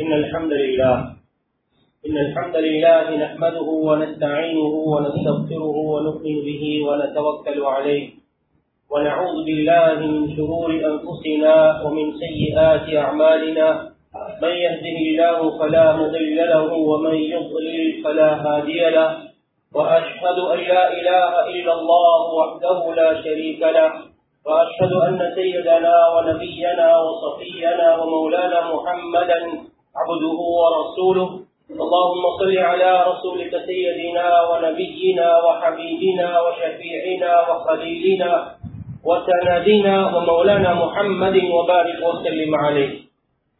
إن الحمد لله. إن الحمد لله نحمده ونستعينه ونستغفره ونؤمن به ونتوكل عليه. ونعوذ بالله من شرور أنفسنا ومن سيئات أعمالنا. من يهده الله فلا مضل له ومن يضلل فلا هادي له. وأشهد أن لا إله إلا الله وحده لا شريك له. وأشهد أن سيدنا ونبينا وصفينا ومولانا محمدا عبده ورسوله. اللهم صل على رسولك سيدنا ونبينا وحبيبنا وشفيعنا وخليلنا وسندنا ومولانا محمد وبارك وسلم عليه.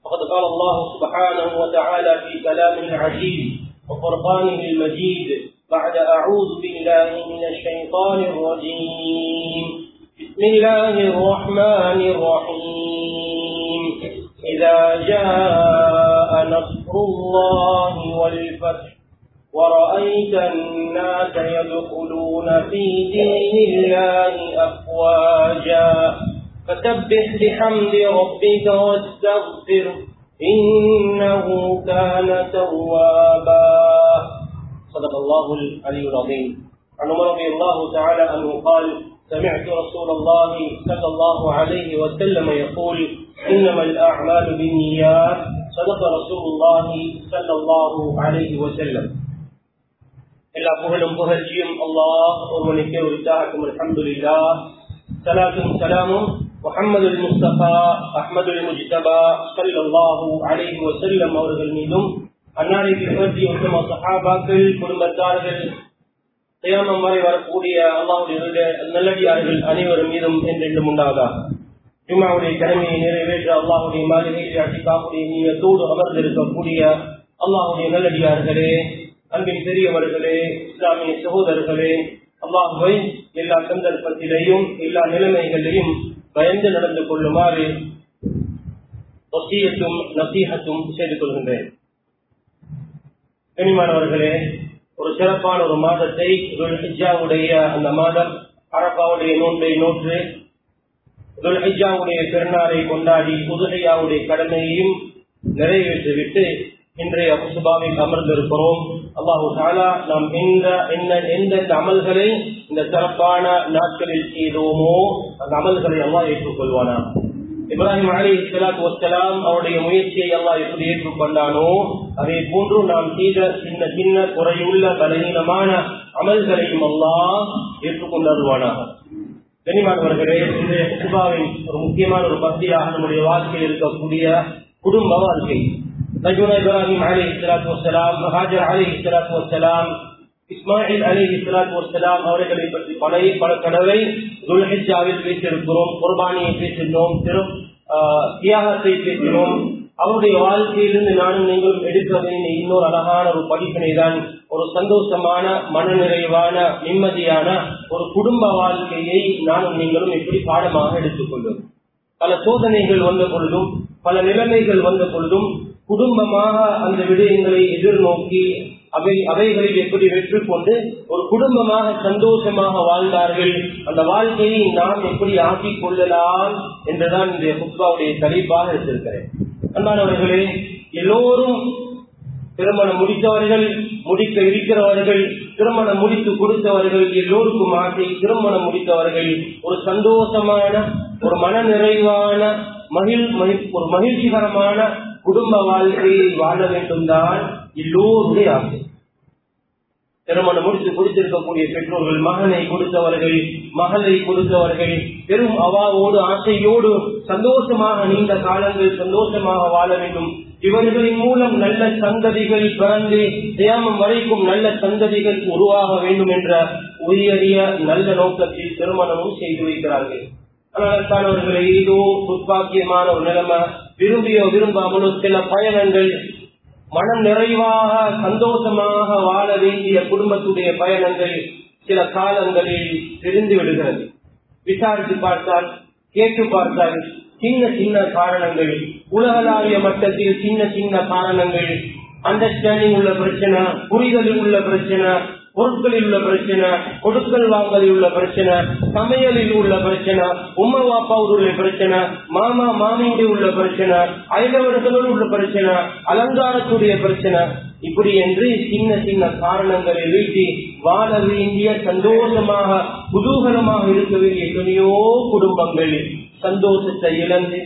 فقد قال الله سبحانه وتعالى في كلامه العجيب وفرقانه المجيد بعد أعوذ بالله من الشيطان الرجيم. بسم الله الرحمن الرحيم. إذا جاء نصر الله والفتح. ورأيت الناس يدخلون في دين الله أفواجا. فسبح بحمد ربك واستغفر إنه كان توابا. صدق الله العلي العظيم. عن عمر رضي الله تعالى عنه قال سمعت رسول الله صلى الله عليه وسلم يقول إنما الأعمال بالنيات صدق رسول الله صلى الله عليه وسلم எல்லா புகழும் புகழ்ச்சியும் அல்லாஹ் ஒருவனுக்கே உரித்தாகும் அல்ஹம்துலில்லா சலாத்தும் சலாமும் முஹம்மது முஸ்தபா அஹ்மது முஜ்தபா ஸல்லல்லாஹு அலைஹி வஸல்லம் அவர்கள் மீதும் அன்னாரை பின்பற்றி உத்தம சஹாபாக்கள் குடும்பத்தார்கள் தியானம் வரை வரக்கூடிய அல்லாவுடைய நல்லடியார்கள் அனைவரும் மீதும் என்றென்றும் உண்டாதா ஜுமாவுடைய கடமையை நிறைவேற்ற அல்லாஹுடைய மாளிகையில் தோடு நீயத்தோடு அமர்ந்திருக்கக்கூடிய அல்லாஹுடைய நல்லடியார்களே அன்பின் பெரியவர்களே இஸ்லாமிய சகோதரர்களே அல்லாஹுவை எல்லா சந்தர்ப்பத்திலையும் எல்லா நிலைமைகளையும் பயந்து நடந்து கொள்ளுமாறு ஒசியத்தும் நசீகத்தும் செய்து கொள்கின்றேன். கனிமானவர்களே ஒரு சிறப்பான ஒரு மாதத்தை அந்த மாதம் அரப்பாவுடைய நோன்பை நோற்று துல்ஹிஜாவுடைய பெருநாளை கொண்டாடி புதுஹையாவுடைய கடமையையும் நிறைவேற்றிவிட்டு இன்றைய அபுசுபாவில் அமர்ந்திருக்கிறோம். அல்லாஹு தாலா நாம் எந்த என்ன எந்தெந்த அமல்களை இந்த சிறப்பான நாட்களில் செய்தோமோ அந்த அமல்களை எல்லாம் ஏற்றுக்கொள்வானா? இப்ராஹிம் அலி இஸ்லாத் வசலாம் அவருடைய முயற்சியை எல்லாம் எப்படி ஏற்றுக்கொண்டானோ அதே போன்று நாம் செய்த சின்ன சின்ன குறையுள்ள பலவீனமான அமல்களையும் எல்லாம் ஏற்றுக்கொண்டாடுவானாக கனிமானவர்களே இன்றைய குபாவின் ஒரு முக்கியமான ஒரு பகுதியாக நம்முடைய வாழ்க்கையில் இருக்கக்கூடிய குடும்ப வாழ்க்கை. நஜுனா இப்ராஹிம் அலி இஸ்லாத்து வசலாம் ஹாஜர் அலி இஸ்லாத்து வசலாம் இஸ்மாயில் அலி இஸ்லாத்து வசலாம் அவர்களை பற்றி பல பல கடவை துல்ஹிஜாவில் பேசியிருக்கிறோம் குர்பானியை பேசினோம் திரு தியாகத்தை பேசினோம். அவருடைய வாழ்க்கையிலிருந்து நானும் நீங்களும் எடுக்க இன்னொரு அழகான ஒரு படிப்பினை தான் ஒரு சந்தோஷமான மனநிறைவான நிம்மதியான ஒரு குடும்ப வாழ்க்கையை நானும் நீங்களும் எப்படி பாடமாக எடுத்துக்கொள்வோம் பல சோதனைகள் வந்த பொழுதும் பல நிலைமைகள் வந்த பொழுதும் குடும்பமாக அந்த விடயங்களை எதிர்நோக்கி அவை அவைகளில் எப்படி வெற்றி கொண்டு ஒரு குடும்பமாக சந்தோஷமாக வாழ்ந்தார்கள் அந்த வாழ்க்கையை நாம் எப்படி ஆக்கிக் கொள்ளலாம் என்றுதான் இந்த குப்பாவுடைய தலைப்பாக எடுத்திருக்கிறேன். அன்பானவர்களே எல்லோரும் திருமணம் முடித்தவர்கள் முடிக்க இருக்கிறவர்கள் திருமணம் முடித்து கொடுத்தவர்கள் எல்லோருக்கும் ஆசை திருமணம் முடித்தவர்கள். ஒரு சந்தோஷமான ஒரு மன நிறைவான மகிழ் ஒரு மகிழ்ச்சிகரமான குடும்ப வாழ்க்கையை வாழ வேண்டும் தான் எல்லோருடைய ஆசை. திருமணம் முடித்து கொடுத்திருக்கக்கூடிய பெற்றோர்கள் மகனை கொடுத்தவர்கள் மகளை கொடுத்தவர்கள் பெரும் அவாவோடு ஆசையோடு சந்தோஷமாக நீண்ட காலங்கள் சந்தோஷமாக வாழ வேண்டும். இவர்களின் மூலம் நல்ல சந்ததிகள் பிறந்து தியாமம் வரைக்கும் நல்ல சந்ததிகள் உருவாக வேண்டும் என்ற உயரிய நல்ல நோக்கத்தில் திருமணமும் செய்து வைக்கிறார்கள். ஆனால் அவர்களை ஏதோ துப்பாக்கியமான ஒரு நிலைமை. விரும்பியோ விரும்பாமலோ சில பயணங்கள் மனம் நிறைவாக சந்தோஷமாக வாழ வேண்டிய குடும்பத்துடைய பயணங்கள் சில காலங்களில் தெரிந்து விடுகிறது. விசாரித்து பார்த்தால் கேட்டு பார்த்தால் சின்ன சின்ன காரணங்கள் உலகளாவிய மட்டத்தில் சின்ன சின்ன காரணங்கள் அண்டர்ஸ்டாண்டிங் உள்ள பிரச்சனை புரிதலில் உள்ள பிரச்சனை பொருட்களில் உள்ள பிரச்சனை கொடுக்கல் வாங்கலில் உள்ள பிரச்சனை சமையலில் உள்ள பிரச்சனை உம்மா வாப்பாவோடு உள்ள பிரச்சனை மாமா மாமியுடைய உள்ள பிரச்சனை அயலவர்களோடு உள்ள பிரச்சனை அலங்காரத்துடைய பிரச்சனை. இப்படி என்று சின்ன சின்ன காரணங்களை வீட்டி வாழ வேண்டிய சந்தோஷமாக குதூகலமாக இருக்க வேண்டிய எத்தனையோ குடும்பங்கள் சந்தோஷத்தை இழந்து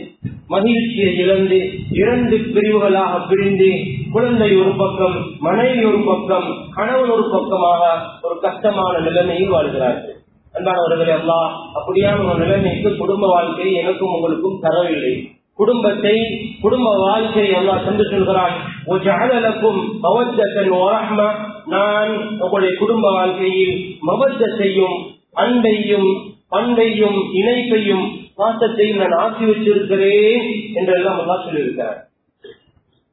மகிழ்ச்சியை இழந்து இரண்டு பிரிவுகளாக பிரிந்து குழந்தை ஒரு பக்கம் மனைவி ஒரு பக்கம் கணவன் ஒரு பக்கமாக ஒரு கஷ்டமான நிலைமையில் வாழ்கிறார்கள். அன்பானவர்களே அல்லா அப்படியான ஒரு நிலைமைக்கு குடும்ப வாழ்க்கையை எனக்கும் உங்களுக்கும் தரவில்லை. குடும்பத்தை குடும்ப வாழ்க்கையை அல்லா சென்று சொல்கிறான். நான் உங்களுடைய குடும்ப வாழ்க்கையில் மபத்தத்தையும் அன்பையும் பண்பையும் இணைப்பையும் பாசத்தையும் நான் ஆக்கி வச்சிருக்கிறேன் என்றெல்லாம் அல்லா சொல்லியிருக்கிறார்.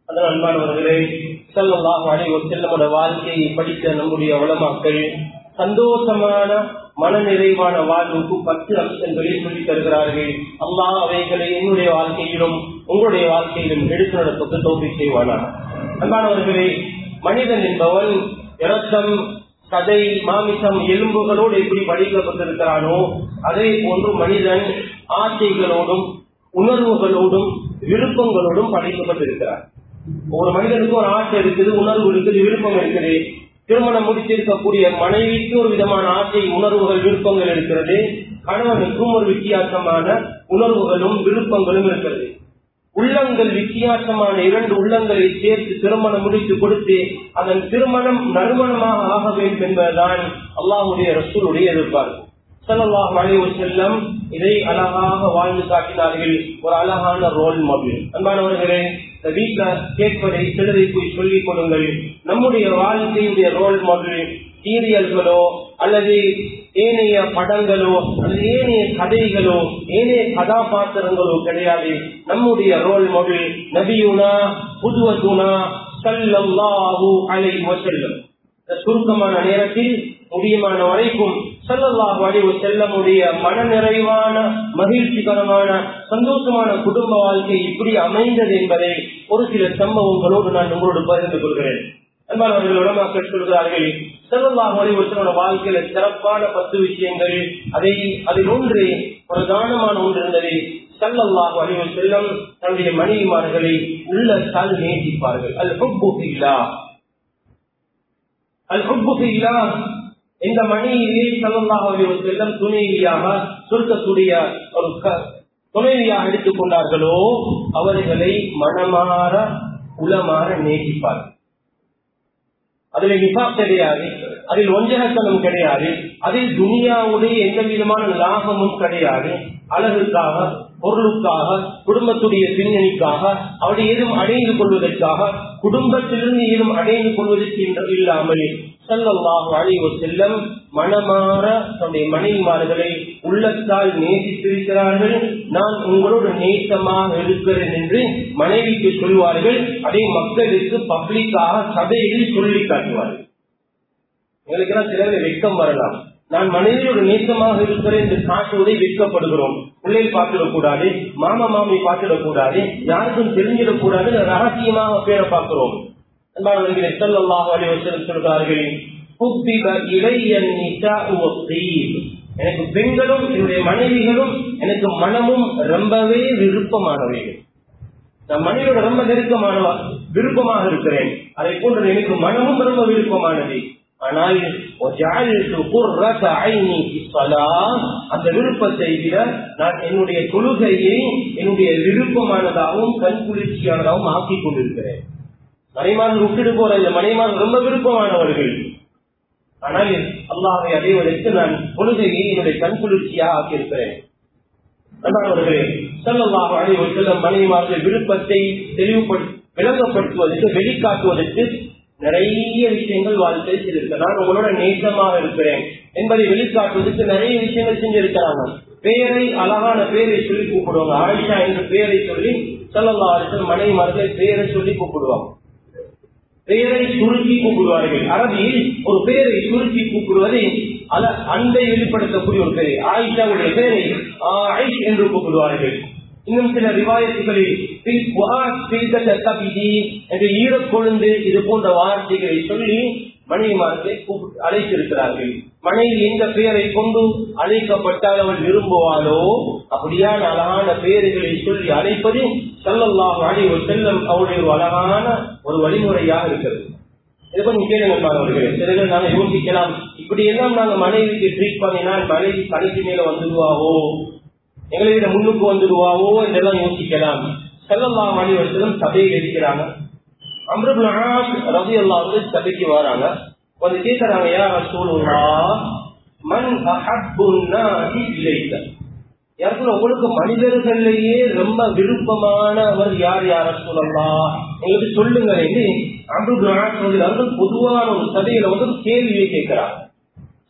அதனால் அன்பானவர்களே செல்லலாம் அனைவர் செல்லமோட வாழ்க்கையை படித்த நம்முடைய வளமாக்கள் சந்தோஷமான மனநிறைவான வாழ்வுக்கு பத்து அம்சங்களை சொல்லி தருகிறார்கள். அம்மா அவைகளை என்னுடைய வாழ்க்கையிலும் உங்களுடைய வாழ்க்கையிலும் எடுத்து நடப்பது தோப்பி செய்வானா அன்பானவர்களே மனிதன் என்பவன் இரத்தம் கதை மாமிசம் எலும்புகளோடு எப்படி படிக்கப்பட்டிருக்கிறானோ அதே போன்று மனிதன் ஆசைகளோடும் உணர்வுகளோடும் விருப்பங்களோடும் படைக்கப்பட்டிருக்கிறார். ஒரு மனிதனுக்கு ஒரு ஆசை இருக்குது உணர்வு இருக்குது விருப்பம் இருக்குது. திருமணம் முடித்திருக்கக்கூடிய மனைவிக்கு ஒரு விதமான ஆசை உணர்வுகள் விருப்பங்கள் இருக்கிறது. கணவனுக்கும் ஒரு வித்தியாசமான உணர்வுகளும் விருப்பங்களும் இருக்கிறது. உள்ளங்கள் வித்தியாசமான இரண்டு உள்ளங்களை சேர்த்து திருமணம் முடித்து கொடுத்து அதன் திருமணம் நறுமணமாக ஆக வேண்டும் என்பதுதான் அல்லாஹுடைய ரசூலுடைய எதிர்பார்ப்பு. சல்லாஹ் வளைவு செல்லம் இதை அழகாக வாழ்ந்து காட்டினார்கள். ஒரு அழகான ரோல் மாடல் அன்பானவர்களே இந்த வீட்டுல கேட்பதை சிலரை போய் சொல்லிக் கொடுங்கள். நம்முடைய வாழ்க்கையுடைய ரோல் மாடல் சீரியல்களோ அல்லது ஏனைய படங்களோ அல்லது ஏனைய கதைகளோ ஏனைய கதாபாத்திரங்களோ கிடையாது. நம்முடைய ரோல் மாடல் நபியுனா புதுவதுனா சல்லல்லாஹு அலைஹி வஸல்லம். சுருக்கமான நேரத்தில் முடியுமான வரைக்கும் செல்லல்லாஹு அலைஹி செல்லமுடைய மன நிறைவான மகிழ்ச்சிகரமான சந்தோஷமான குடும்ப வாழ்க்கை இப்படி அமைந்தது என்பதை ஒரு சில சம்பவங்களோடு நான் உங்களோடு பகிர்ந்து கொள்கிறேன். அன்பானவர்கள் உடமாக்கள் சொல்கிறார்கள் செல்லல்லாஹு அலைஹி வாழ்க்கையில சிறப்பான பத்து விஷயங்கள் அதை அதில் ஒன்று பிரதானமான ஒன்று இருந்தது சல்லல்லாஹு அறிவு செல்லம் தன்னுடைய மனைவிமார்களை உள்ளத்தால் நேசிப்பார்கள். அல் ஹுப்பு ஃபில்லாஹ் அல் ஹுப்பு இந்த மனைவியை சமமாக செல்லும் துணைவியாக சுருக்கக்கூடிய ஒரு துணைவியாக எடுத்துக் கொண்டார்களோ அவர்களை மனமாற உளமாற நேசிப்பார்கள். அதுல நிபாப் கிடையாது அதில் ஒஞ்சகத்தனம் கிடையாது அதில் துனியாவுடைய எந்த விதமான லாபமும் கிடையாது. அழகுக்காக பொருளுக்காக குடும்பத்துடைய பின்னணிக்காக அவரை ஏதும் அடைந்து கொள்வதற்காக குடும்பத்திலிருந்து ஏதும் அடைந்து கொள்வதற்கு இல்லாமல் சல்லாஹு அழிவு செல்லம் மனமாற தன்னுடைய மனைவிமார்களை உள்ளத்தால் நேசித்திருக்கிறார்கள். நான் உங்களோட நேசமாக இருக்கிறேன் என்று மனைவிக்கு சொல்வார்கள். அதை மக்களுக்கு பப்ளிக்காக சபையில் சொல்லி காட்டுவார்கள். எங்களுக்கெல்லாம் சிலர் வெட்கம் வரலாம். நான் மனைவியோட நேசமாக இருக்கிறேன் என்று காட்டுவதை வெட்கப்படுகிறோம். பிள்ளைகள் பார்த்துடக்கூடாது மாமா மாமி பார்த்துடக்கூடாது யாருக்கும் தெரிஞ்சிடக்கூடாது ரகசியமாக பேரை பார்க்கிறோம். சொல்கிறார்கள் எனக்கு பெண்களும் என்னுடைய மனைவிகளும் எனக்கு மனமும் ரொம்பவே விருப்பமானவைகள். நான் மனைவியோட ரொம்ப நெருக்கமானவா விருப்பமாக இருக்கிறேன். அதை போன்று எனக்கு மனமும் ரொம்ப விருப்பமானது. ஆனால் அந்த விருப்பத்தை விட நான் என்னுடைய தொழுகையை என்னுடைய விருப்பமானதாகவும் கண் குளிர்ச்சியானதாகவும் ஆக்கிக் கொண்டிருக்கிறேன். மனைமான் விட்டுட்டு போற இந்த மனைமான் ரொம்ப விருப்பமானவர்கள். ஆனால் அல்லாவை அடைவதற்கு நான் பொழுதையை என்னுடைய கண் குளிர்ச்சியாக ஆக்கியிருக்கிறேன். அன்பானவர்களே செல்லல்லாக அடைவு செல்லும் மனைவிமார்கள் விருப்பத்தை தெளிவுபடுத்த விளங்கப்படுத்துவதற்கு வெளிக்காட்டுவதற்கு நிறைய விஷயங்கள் வாழ்க்கை செய்திருக்க நான் உங்களோட நேசமாக இருக்கிறேன் என்பதை வெளிக்காட்டுவதற்கு நிறைய விஷயங்கள் செஞ்சிருக்கிறாங்க. பேரை அழகான பேரை சொல்லி கூப்பிடுவாங்க. ஆயிஷா என்ற பேரை சொல்லி செல்லல்லா மனைவிமார்களை பேரை சொல்லி கூப்பிடுவாங்க. பெயரை சுருக்கி கூப்பிடுவார்கள். அரபியில் ஒரு பெயரை சுருக்கி கூப்பிடுவதை அல அன்பை வெளிப்படுத்தக்கூடிய ஒரு பெயர். ஆயிஷாவுடைய பெயரை ஆயிஷ் என்று கூப்பிடுவார்கள். இன்னும் சில ரிவாயத்துகளில் என்று ஈரக்கொழுந்து இது போன்ற வார்த்தைகளை சொல்லி மனைவிமார்களை கூப்பிட்டு அழைத்திருக்கிறார்கள். மனைவி எந்த பெயரை கொண்டு அழைக்கப்பட்டால் அவள் விரும்புவாளோ? அப்படியான அழகான பெயர்களை சொல்லி அழைப்பது செல்லல்லாம் அழைவு செல்லம் அவருடைய ஒரு அழகான ஒரு வழிமுறையாக இருக்கிறது. இதை கொஞ்சம் கேளுங்க மாணவர்களே. சிலர்கள் நாங்கள் யோசிக்கலாம். இப்படி எல்லாம் நாங்கள் மனைவிக்கு ட்ரீட் பண்ணினால் மனைவி கடைசி மேல வந்துடுவாவோ? எங்களை விட முன்னுக்கு வந்துடுவாவோ என்றெல்லாம் யோசிக்கலாம். செல்லல்லாம் அழைவர்களும் சபையில் இருக்கிறாங்க. அம்ருபுல் ரவி அல்லா வந்து சபைக்கு வராங்க. வந்து கேட்கறாங்க யார் சூழலா மண் அஹப்புன்னாதி இல்லை யாருக்குள்ள உங்களுக்கு மனிதர்களிலேயே ரொம்ப விருப்பமானவர் யார் யார சொல்லலாம் எங்களுக்கு சொல்லுங்க என்று அம்ருபுல் பொதுவான ஒரு சதையில வந்து கேள்வியை கேட்கிறார்.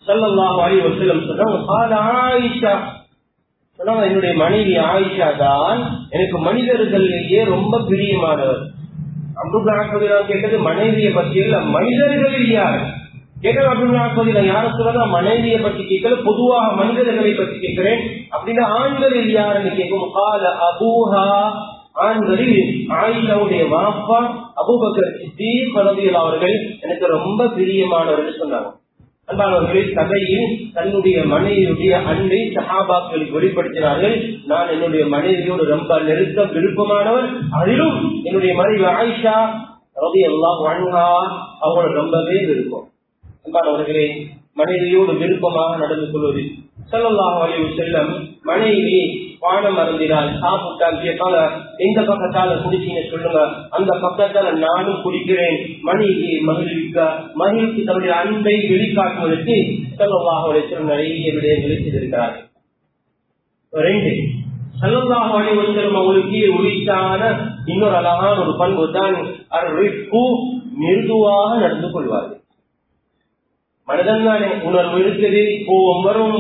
சல்லல்லாஹு அலைஹி வஸல்லம் சொன்னாங்க ஆயிஷா. சொன்னாங்க என்னுடைய மனைவி ஆயிஷா தான் எனக்கு மனிதர்களிலேயே ரொம்ப பிரியமானவர். அப்துல்லாஹ் கேட்டது மனைவியை பற்றி இல்ல மனிதர்களில் யார்? கேட்டது அப்துல்லாஹ் யார சொல்றதா? மனைவியை பற்றி கேட்கல பொதுவாக மனிதர்களை பற்றி கேட்கிறேன். அப்படின்னா ஆண்களில் யாருன்னு கேட்கும் கால அபூஹா ஆண்களில் ஆயிஷாவுடைய வாப்பா அபூபக்கர் சித்தீக் ரலியல்லாஹு அவர்கள் எனக்கு ரொம்ப பிரியமானவர்கள் சொன்னாங்க. அன்பானவர்களே சபையில் தன்னுடைய மனைவியுடைய அன்பை சஹாபாக்களுக்கு வெளிப்படுத்தினார்கள். நான் என்னுடைய மனைவியோடு ரொம்ப நெருக்க விருப்பமானவர். அதிலும் என்னுடைய மனைவி ஆயிஷா ரவி எல்லாம் வண்ணா அவங்களோட ரொம்பவே விருப்பம். அன்பானவர்களே மனைவியோடு விருப்பமாக நடந்து கொள்வது. செல்லல்லாஹ் அலைவு செல்லம் மனைவி பானம் அருந்தினால் சாப்பிட்டால் கேட்கால எந்த பக்கத்தால குடிச்சீங்க சொல்லுங்க. அந்த பக்கத்தால நானும் குடிக்கிறேன். மனைவியை மகிழ்விக்க மகிழ்ச்சி தன்னுடைய அன்பை வெளிக்காட்டுவதற்கு செல்லல்லாஹ் வலிச்சல் நிறைய விடயங்களை செய்திருக்கிறார்கள் ரெண்டு செல்லல்லாஹ் அலைவு செல்லும் அவங்களுக்கு உரித்தான இன்னொரு அழகான ஒரு பண்பு தான் மிருதுவாக நடந்து கொள்வார்கள். மனிதன் தானே உணர்வு இருக்குது கோபம் வரும்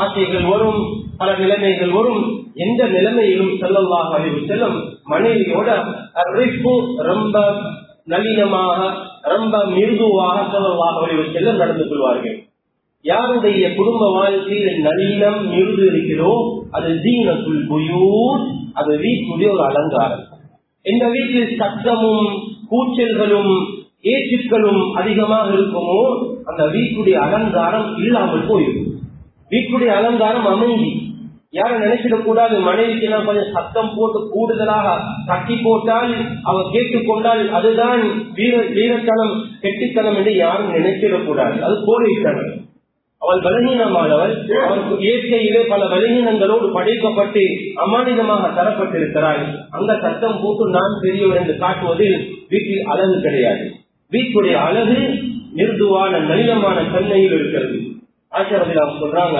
ஆசைகள் வரும் பல நிலைமைகள் வரும். எந்த நிலைமையிலும் செல்லவாக அறிவு செல்லும் மனைவியோட அறிவிப்பு ரொம்ப நளினமாக ரொம்ப மிருதுவாக செல்லவாக அறிவு செல்லும் நடந்து கொள்வார்கள். யாருடைய குடும்ப வாழ்க்கையில் நளினம் மிருது இருக்கிறோ அது தீனத்துள் புயூர் அது வீட்டுடைய ஒரு அலங்காரம். இந்த வீட்டில் சத்தமும் கூச்சல்களும் ஏற்றுக்களும் அதிகமாக இருக்குமோ அந்த வீட்டுடைய அலங்காரம் இல்லாமல் போயிடும். வீட்டுடைய அலங்காரம் அமைதி யாரும் நினைச்சிடக்கூடாது மனைவிக்கு எல்லாம் கொஞ்சம் சத்தம் போட்டு கூடுதலாக தட்டி போட்டால் அவ கேட்டுக்கொண்டால் அதுதான் வீர வீரத்தனம் கெட்டித்தனம் என்று யாரும் நினைச்சிடக்கூடாது. அது கோடைத்தனம் அவள் பலகீனமானவள் அவருக்கு இயற்கையிலே பல பலகீனங்களோடு படைக்கப்பட்டு அமானிதமாக தரப்பட்டிருக்கிறாள். அந்த சத்தம் போட்டு நான் தெரியும் என்று காட்டுவதில் வீட்டில் அழகு கிடையாது. வீட்டுடைய அழகு மிருதுவான நளினமான தன்மையில் இருக்கிறது. ஆச்சாரத்தில் சொல்றாங்க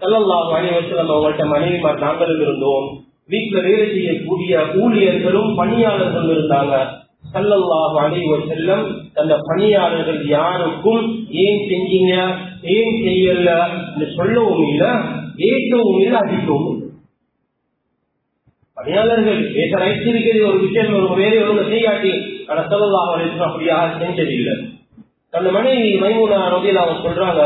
செல்லல்லாம் அணிவசலம் அவங்கள்ட்ட மனைவிமார் நாங்களும் இருந்தோம். வீட்டுல வேலை செய்யக்கூடிய ஊழியர்களும் பணியாளர்களும் இருந்தாங்க. சல்லல்லாஹு அலைவ செல்லம் அந்த பணியாளர்கள் யாருக்கும் ஏன் செஞ்சீங்க? ஏன் செய்யல? சொல்லவும் இல்ல ஏற்றவும் இல்லை அடிக்கவும் பணியாளர்கள் ஏற்ற ரைட்டிருக்கிறது ஒரு விஷயம் ஒரு வேலை ஒழுங்கு செய்யாட்டி ஆனா சல்லல்லாஹு அலைவ அப்படியாக செஞ்சதில்லை. அந்த மனைவி மைமூனா ரவியில் அவங்க சொல்றாங்க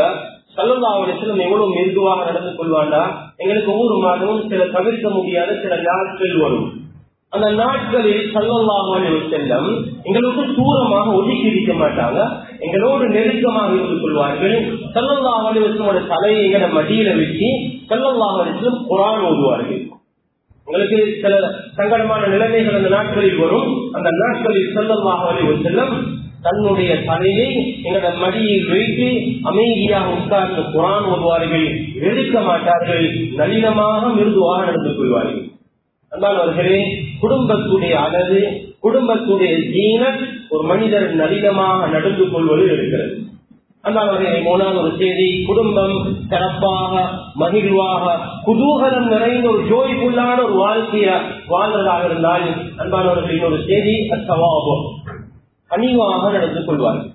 சல்லல்லா அலிஸ்லம் எவ்வளவு மெதுவாக நடந்து கொள்வாண்டா? எங்களுக்கு ஒவ்வொரு மாதமும் சில தவிர்க்க முடியாத சில நாட்கள் வரும். அந்த நாட்களில் சல்லல்லாஹு செல்லம் எங்களுக்கு தூரமாக ஒதுக்கி இருக்க மாட்டாங்க. எங்களோடு நெருக்கமாக இருந்து கொள்வார்கள். சல்லல்லாஹு அலைஹி வஸல்லமோட தலையை எங்கட மடியில வச்சு சல்லல்லாஹு அலைஹி வஸல்லம் குர்ஆன் ஓதுவார்கள். உங்களுக்கு சில சங்கடமான நிலைமைகள் அந்த நாட்களில் வரும். அந்த நாட்களில் செல்லமாக அலைஹி தன்னுடைய தலையை எங்களோட மடியில் வைத்து அமைதியாக உட்கார்ந்து குரான் ஓதுவார்கள். எடுக்க மாட்டார்கள். நளினமாக மிருதுவாக நடந்து கொள்வார்கள். அன்பானவர்களே குடும்பத்துடைய அழகு குடும்பத்துடைய ஜீன ஒரு மனிதர் நளினமாக நடந்து கொள்வது இருக்கிறது. அன்பானவர்களே மூணாவது ஒரு செய்தி குடும்பம் சிறப்பாக மகிழ்வாக குதூகலம் நிறைந்த ஒரு ஜோய்ஃபுல்லான ஒரு வாழ்க்கைய வாழ்ந்ததாக இருந்தால் அன்பானவர்களின் ஒரு செய்தி அத்தவாபம் பணிவாக நடந்து கொள்வார்கள்.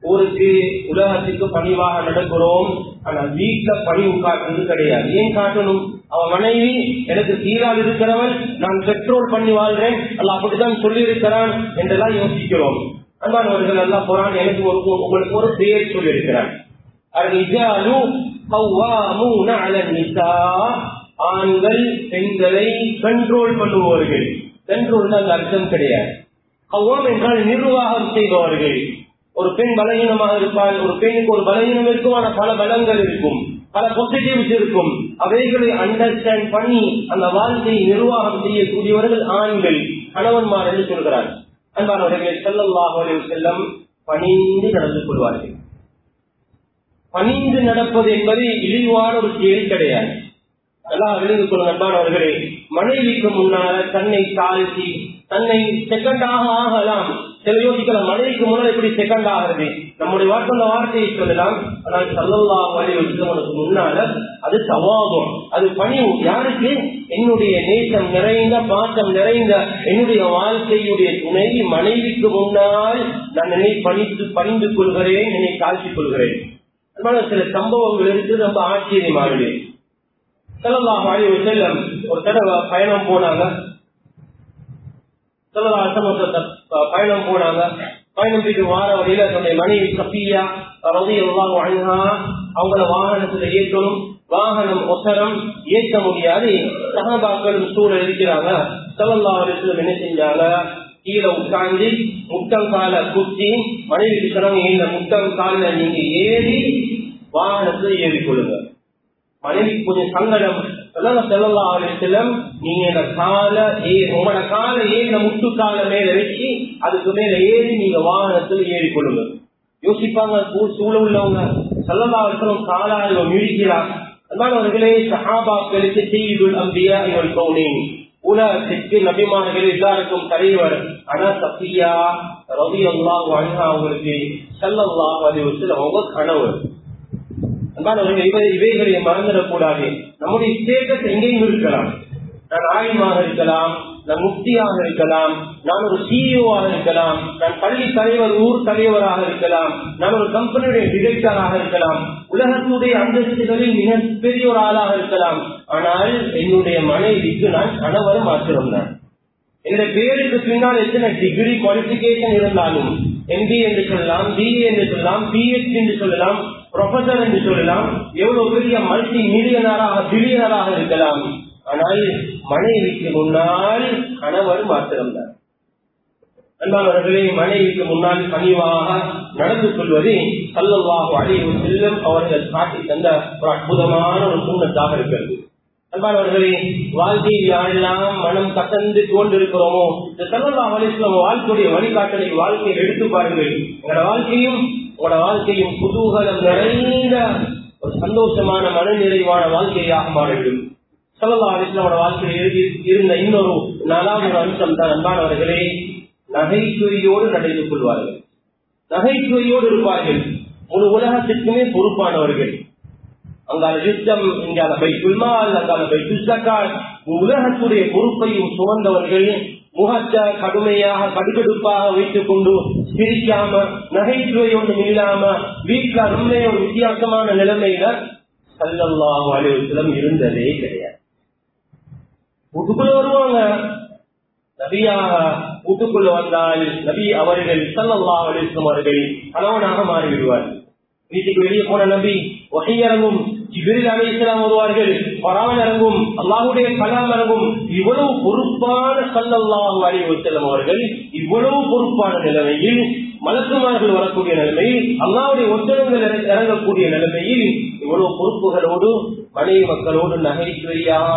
ஊருக்கு உலகத்துக்கு பணிவாக நடக்கிறோம். ஆனா வீட்டுல பணிவு காட்டுறது கிடையாது. ஏன் காட்டணும்? அவன் மனைவி எனக்கு சீரால் இருக்கிறவன் நான் பெட்ரோல் பண்ணி வாழ்றேன். அல்ல அப்படித்தான் சொல்லி இருக்கிறான் என்றெல்லாம் யோசிக்கிறோம். அன்பானவர்கள் எல்லாம் போறான் எனக்கு ஒரு உங்களுக்கு ஒரு பெயர் சொல்லி இருக்கிறான் ஆண்கள் பெண்களை கண்ட்ரோல் பண்ணுபவர்கள். கண்ட்ரோல் அந்த அர்த்தம் கிடையாது. கவ்வாம் என்றால் நிர்வாகம் செய்பவர்கள். ஒரு பெண் பலகீனமாக இருப்பாள் ஒரு பெண்ணுக்கு ஒரு பலகீனம் இருக்கும் ஆனா பல பலங்கள் இருக்கும் பல பாசிட்டிவ்ஸ் இருக்கும். அவைகளை அண்டர்ஸ்டாண்ட் பண்ணி அந்த வாழ்க்கையை நிர்வாகம் செய்யக்கூடியவர்கள் ஆண்கள் கணவன்மார் என்று சொல்கிறார் அன்பானவர்களே செல்லல்லாஹ் செல்லம் பணிந்து நடந்து கொள்வார்கள். பணிந்து நடப்பது என்பது இழிவான ஒரு கேள்வி கிடையாது. நல்லா விழுந்து கொள்ளும் அன்பானவர்களே. மனைவிக்கு முன்னால தன்னை தாழ்த்தி தன்னை செகண்டாக ஆகலாம். சில யோசிக்கலாம் மனைவிக்கு முன்னால் எப்படி செகண்ட் ஆகிறது? நம்முடைய வார்த்தை அந்த வார்த்தையை சொல்லலாம் ஆனால் சல்லல்லா வலியுறுத்தவனுக்கு முன்னால அது சவாபம் அது பணிவு. யாருக்கு? என்னுடைய நேசம் நிறைந்த பாசம் நிறைந்த என்னுடைய வாழ்க்கையுடைய துணை மனைவிக்கு முன்னால் நான் என்னை பணித்து பணிந்து கொள்கிறேன் என்னை தாழ்த்திக் கொள்கிறேன். அதனால சில சம்பவங்கள் இருக்கு ரொம்ப ஆச்சரியமானது. செல்லல்லா வழி செல்லம் ஒரு தடவை பயணம் போனாங்க. பயணம் போனாங்க பயணம் போயிட்டு வார வழியில தன்னுடைய மனைவி சஃபியா ரவி எல்லாம் வாழ்ந்தா அவங்கள வாகனத்துல ஏற்றணும் வாகனம் ஒசரம் ஏற்க முடியாது சகபாக்களும் சூழல் இருக்கிறாங்க செல்லல்லா வலிசலம் என்ன செஞ்சாங்க கீழே உட்கார்ந்து முட்டம் கால குத்தி மனைவிக்கு சொன்னாங்க இந்த முட்டம் கால நீங்க ஏறி வாகனத்துல ஏறிக்கொள்ளுங்க மனைவிக்கு கொஞ்சம் சங்கடம் செல்லம் நீங்க இந்த கால உங்களோட கால ஏறின முட்டு கால மேல வச்சு அதுக்கு மேல ஏறி நீங்க வாகனத்தில் ஏறி கொள்ளுங்க யோசிப்பாங்க சூழ உள்ளவங்க. செல்லல்லாவர்களும் காலால் மிழிக்கிறார் அதனாலவர்களே சஹாபாக்களுக்கு செய்யுள் அம்பியா இவள் கவுனேன். உலகத்திற்கு நபிமார்கள் எல்லாருக்கும் தலைவர் ஆனா சஃபியா ரவி அல்லாஹ் அவங்களுக்கு செல்லல்லாஹ் அது அவங்க கணவர். இவைகளை மறந்துடக்கூடாது. நம்முடைய ஸ்டேட்டஸ் எங்கேயும் இருக்கலாம். நான் ஆயுமாக இருக்கலாம் நான் முக்தியாக இருக்கலாம் நான் ஒரு சிஇஓவாக இருக்கலாம் நான் பள்ளி தலைவர் ஊர் தலைவராக இருக்கலாம் நான் ஒரு கம்பெனியுடைய டிரெக்டராக இருக்கலாம் உலகத்துடைய அந்தஸ்துகளில் மிகப்பெரிய ஒரு ஆளாக இருக்கலாம். ஆனால் என்னுடைய மனைவிக்கு நான் கணவர் மாத்திரம் என்னுடைய பேருக்கு பின்னால் எத்தனை டிகிரி குவாலிபிகேஷன் இருந்தாலும் எம்பி என்று சொல்லலாம் பிஏ என்று சொல்லலாம் பிஹெச் என்று சொல்லலாம் ப்ரொஃபசர் என்று சொல்லலாம் எவ்வளவு பெரிய மல்டி மில்லியனராக பில்லியனராக இருக்கலாம். ஆனால் மனைவிக்கு முன்னால் கணவர் மாத்திரம்தான். அன்பானவர்களே மனைவிக்கு முன்னால் பணிவாக நடந்து கொள்வது கல்லவாக அழியும் செல்லும் அவர்கள் காட்டி தந்த ஒரு அற்புதமான ஒரு சூழ்நத்தாக இருக்கிறது. அன்பானவர்களே வாழ்க்கையில் யாரெல்லாம் மனம் கசந்து கொண்டிருக்கிறோமோ இந்த சல்லல்லா அலிஸ்லாம் வாழ்க்கையுடைய வழிகாட்டலை வாழ்க்கையை எடுத்து பாருங்கள். எங்களோட வாழ்க்கையும் உங்களோட வாழ்க்கையும் குதூகலம் நிறைந்த ஒரு சந்தோஷமான மனநிறைவான வாழ்க்கையாக மாற வேண்டும். சல்லல்லா அலிஸ்லாமோட வாழ்க்கையில் இருந்த இன்னொரு நாலாவது அம்சம் தான் அன்பானவர்களே நகைச்சுவையோடு நடந்து கொள்வார்கள். நகைச்சுவையோடு இருப்பார்கள். முழு உலகத்திற்குமே பொறுப்பானவர்கள். அங்கால யுத்தம் இங்கால பைத்துல்மால் அங்கால பைத்துல் சக்கால் உலகத்துடைய பொறுப்பையும் சுமந்தவர்கள் முகத்தை கடுமையாக கடுகடுப்பாக வைத்துக் கொண்டு பிரிக்காம நகைச்சுவை ஒன்றும் இல்லாம வீட்டுல ரொம்ப ஒரு வித்தியாசமான நிலைமையில சல்லல்லாஹு அலுவலம் இருந்ததே கிடையாது வீட்டுக்குள்ள வருவாங்க நபியாக வீட்டுக்குள்ள வந்தால் நபி அவர்கள் சல்லல்லாஹு அலுவலம் அவர்கள் கணவனாக மாறிவிடுவார்கள் வீட்டுக்கு வெளியே போன நபி வகையரங்கும் ஜிபிரில் அலி வருவார்கள். பராமல் இறங்கும் அல்லாஹுடைய கலாம் இறங்கும். இவ்வளவு பொறுப்பான சல்லல்லாஹு அலி அவர்கள் இவ்வளவு பொறுப்பான நிலைமையில் மலக்குமார்கள் வரக்கூடிய நிலைமையில் அல்லாவுடைய ஒத்தனங்கள் இறங்கக்கூடிய நிலைமையில் இவ்வளவு பொறுப்புகளோடு மனைவி மக்களோடு நகைச்சுவையாக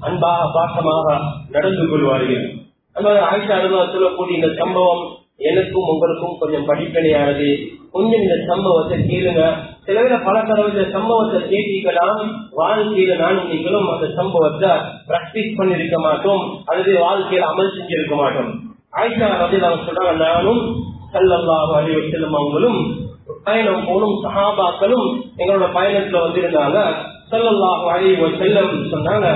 அன்பாக பாசமாக நடந்து கொள்வார்கள். அந்த ஆயிஷா அலுவலா சொல்லக்கூடிய இந்த சம்பவம் எனக்கும் உங்களுக்கும் கொஞ்சம் படிப்பனையானது. கொஞ்சம் இந்த சம்பவத்தை கேளுங்க. சில வேளை பல தடவை சம்பவத்தை கேட்டிக்கலாம் வாழ்க்கையில நானும் நீங்களும் அந்த சம்பவத்தை பிராக்டிஸ் பண்ணிருக்க மாட்டோம். அல்லது வாழ்க்கையில அமல் செஞ்சிருக்க மாட்டோம். ஆயிஷா வந்து நாங்க சொல்றாங்க நானும் சல்லல்லாஹு அறிவு செல்லும் அவங்களும் பயணம் போனும் சகாபாக்களும் எங்களோட பயணத்துல வந்திருந்தாங்க. சல்லல்லாஹு அறிவு செல்லம் சொன்னாங்க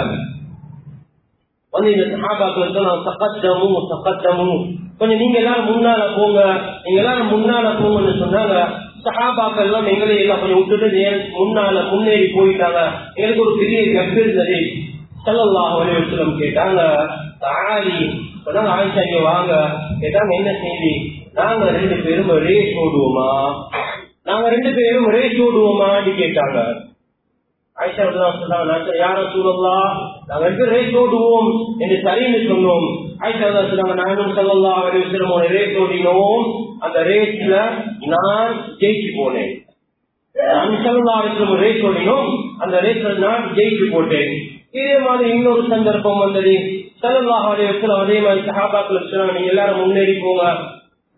வந்து இந்த சகாபாக்கள் சொன்னாங்க சகத்தமும் சகத்தமும் கொஞ்சம் நீங்க எல்லாரும் முன்னால போங்க நீங்க எல்லாரும் முன்னால போங்கன்னு சொன்னாங்க. சஹாபாக்கள் எல்லாம் எங்களை எல்லாம் கொஞ்சம் விட்டுட்டு முன்னால முன்னேறி போயிட்டாங்க. எங்களுக்கு ஒரு பெரிய கப்பு இருந்தது. சல்லல்லாஹ் வலிவசலம் கேட்டாங்க தாரி இப்பதான் ஆயிஷா வாங்க. கேட்டாங்க என்ன செய்தி? நாங்க ரெண்டு பேரும் ரேஸ் ஓடுவோமா நாங்க ரெண்டு பேரும் ரேஸ் ஓடுவோமான்னு கேட்டாங்க. ஆயிஷா சொன்னாங்க யாரும் சூழலாம் நாங்க ரெண்டு ரேஸ் ஓடுவோம் என்று சரின்னு சொன்னோம். ஆயிஷா சொன்னாங்க நானும் சொல்லலாம் ரேஸ் ஓடினோம் அந்த ரேஸ்ல நான் ஜெயிச்சு போனேன். ரேஸ் ஓடினோம் அந்த ரேஸ்ல நான் ஜெயிச்சு போட்டேன். இதே மாதிரி இன்னொரு சந்தர்ப்பம் வந்தது. சல்லாஹ் அலைவசம் அதே மாதிரி சஹாபாக்கள் சொன்னாங்க நீங்க எல்லாரும் முன்னேறி போங்க.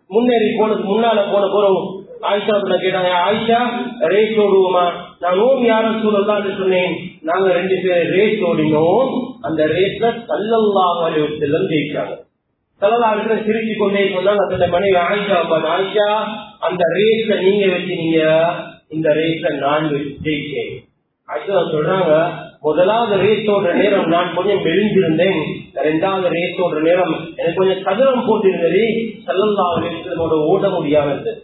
முன்னேறி போனதுக்கு முன்னால போன போறோம். ஆயிஷா கேட்டாங்க ஆயிஷா ரேஸ் ஓடுவோமா? நான் ஓம் யாரும் சூழலான்னு சொன்னேன். நாங்க ரெண்டு பேர் ரேஸ் ஓடினோம். அந்த ரேஸ்ல சல்லல்லாஹ் அலைவசம் ஜெயிச்சாங்க. சல்லல்லாஹ் திருப்பி கொண்டே சொன்னாங்க அந்த மனைவி ஆயிஷா ஆயிஷா அந்த ரேஸ்ல நீங்க வச்சீங்க இந்த ரேஸ்ல நான் ஜெயிச்சேன் ஆயிஷா சொல்றாங்க முதலாவது ரேஸோட நேரம் நான் கொஞ்சம் மெலிஞ்சிருந்தேன். ரெண்டாவது ரேஸோட நேரம் எனக்கு கொஞ்சம் சதுரம் போட்டிருந்தது. சல்லல்லா ஓட முடியாம இருந்தது.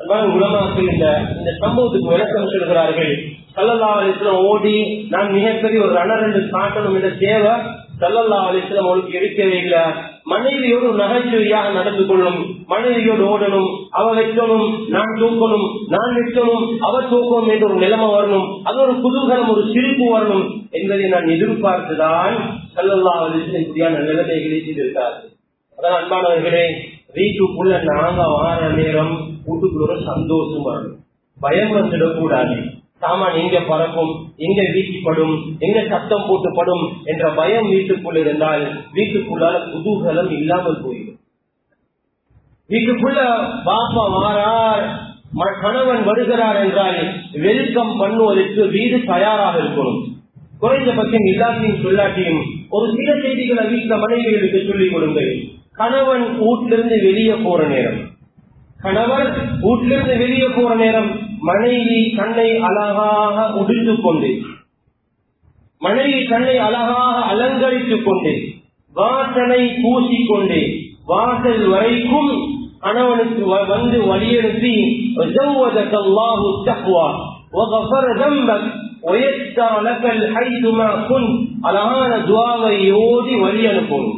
அதனால உலமாக்கள் இந்த இந்த சம்பவத்துக்கு விளக்கம் சொல்கிறார்கள் சல்லல்லா ஓடி நான் மிகப்பெரிய ஒரு ரன்னர் என்று காட்டணும் என்ற தேவை சல்லல்லா அலிஸ்லாம் அவளுக்கு இருக்கவே இல்லை மனைவியோடு நகைச்சுவையாக நடந்து கொள்ளும் மனைவியோடு ஓடணும் அவ வைக்கணும் நான் தூக்கணும் நான் வைக்கணும் அவ தூக்கணும் என்ற ஒரு நிலைமை வரணும். அது ஒரு குதூகலம் ஒரு சிரிப்பு வரணும் என்பதை நான் எதிர்பார்த்துதான் சல்லல்லா அலிஸ்லாம் இப்படியான நிலைமைகளை செய்திருக்கார்கள் அதான் அன்பானவர்களே வீட்டுக்குள்ள நாங்க வார நேரம் வீட்டுக்குள்ள ஒரு சந்தோஷம் வரணும். பயம் வந்துடக்கூடாது சாமான் எங்க பறக்கும் எங்க வீசிப்படும் எங்க சத்தம் போட்டுப்படும் என்ற பயம் வீட்டுக்குள் இருந்தால் வீட்டுக்குள்ளால குதூகலம் இல்லாமல் போயிடும். வீட்டுக்குள்ள பாப்பா மாறார் கணவன் வருகிறார் என்றால் வெல்கம் பண்ணுவதற்கு வீடு தயாராக இருக்கணும். குறைந்தபட்சம் எல்லாத்தையும் சொல்லாட்டியும் ஒரு சில செய்திகளை வீட்டில் மனைவிகளுக்கு சொல்லிக் கொடுங்கள். கணவன் வீட்டிலிருந்து வெளியே போற நேரம். கணவர் வீட்டிலிருந்து வெளியே போற நேரம் மனைவி தன்னை அழகாக உடிந்து கொண்டு மனைவி தன்னை அழகாக அலங்கரித்துக் கொண்டு வாசனை பூசிக்கொண்டு வாசல் வரைக்கும் கணவனுக்கு வந்து வலியுறுத்தி அழகான துவாவை ஓதி வழி அனுப்பணும்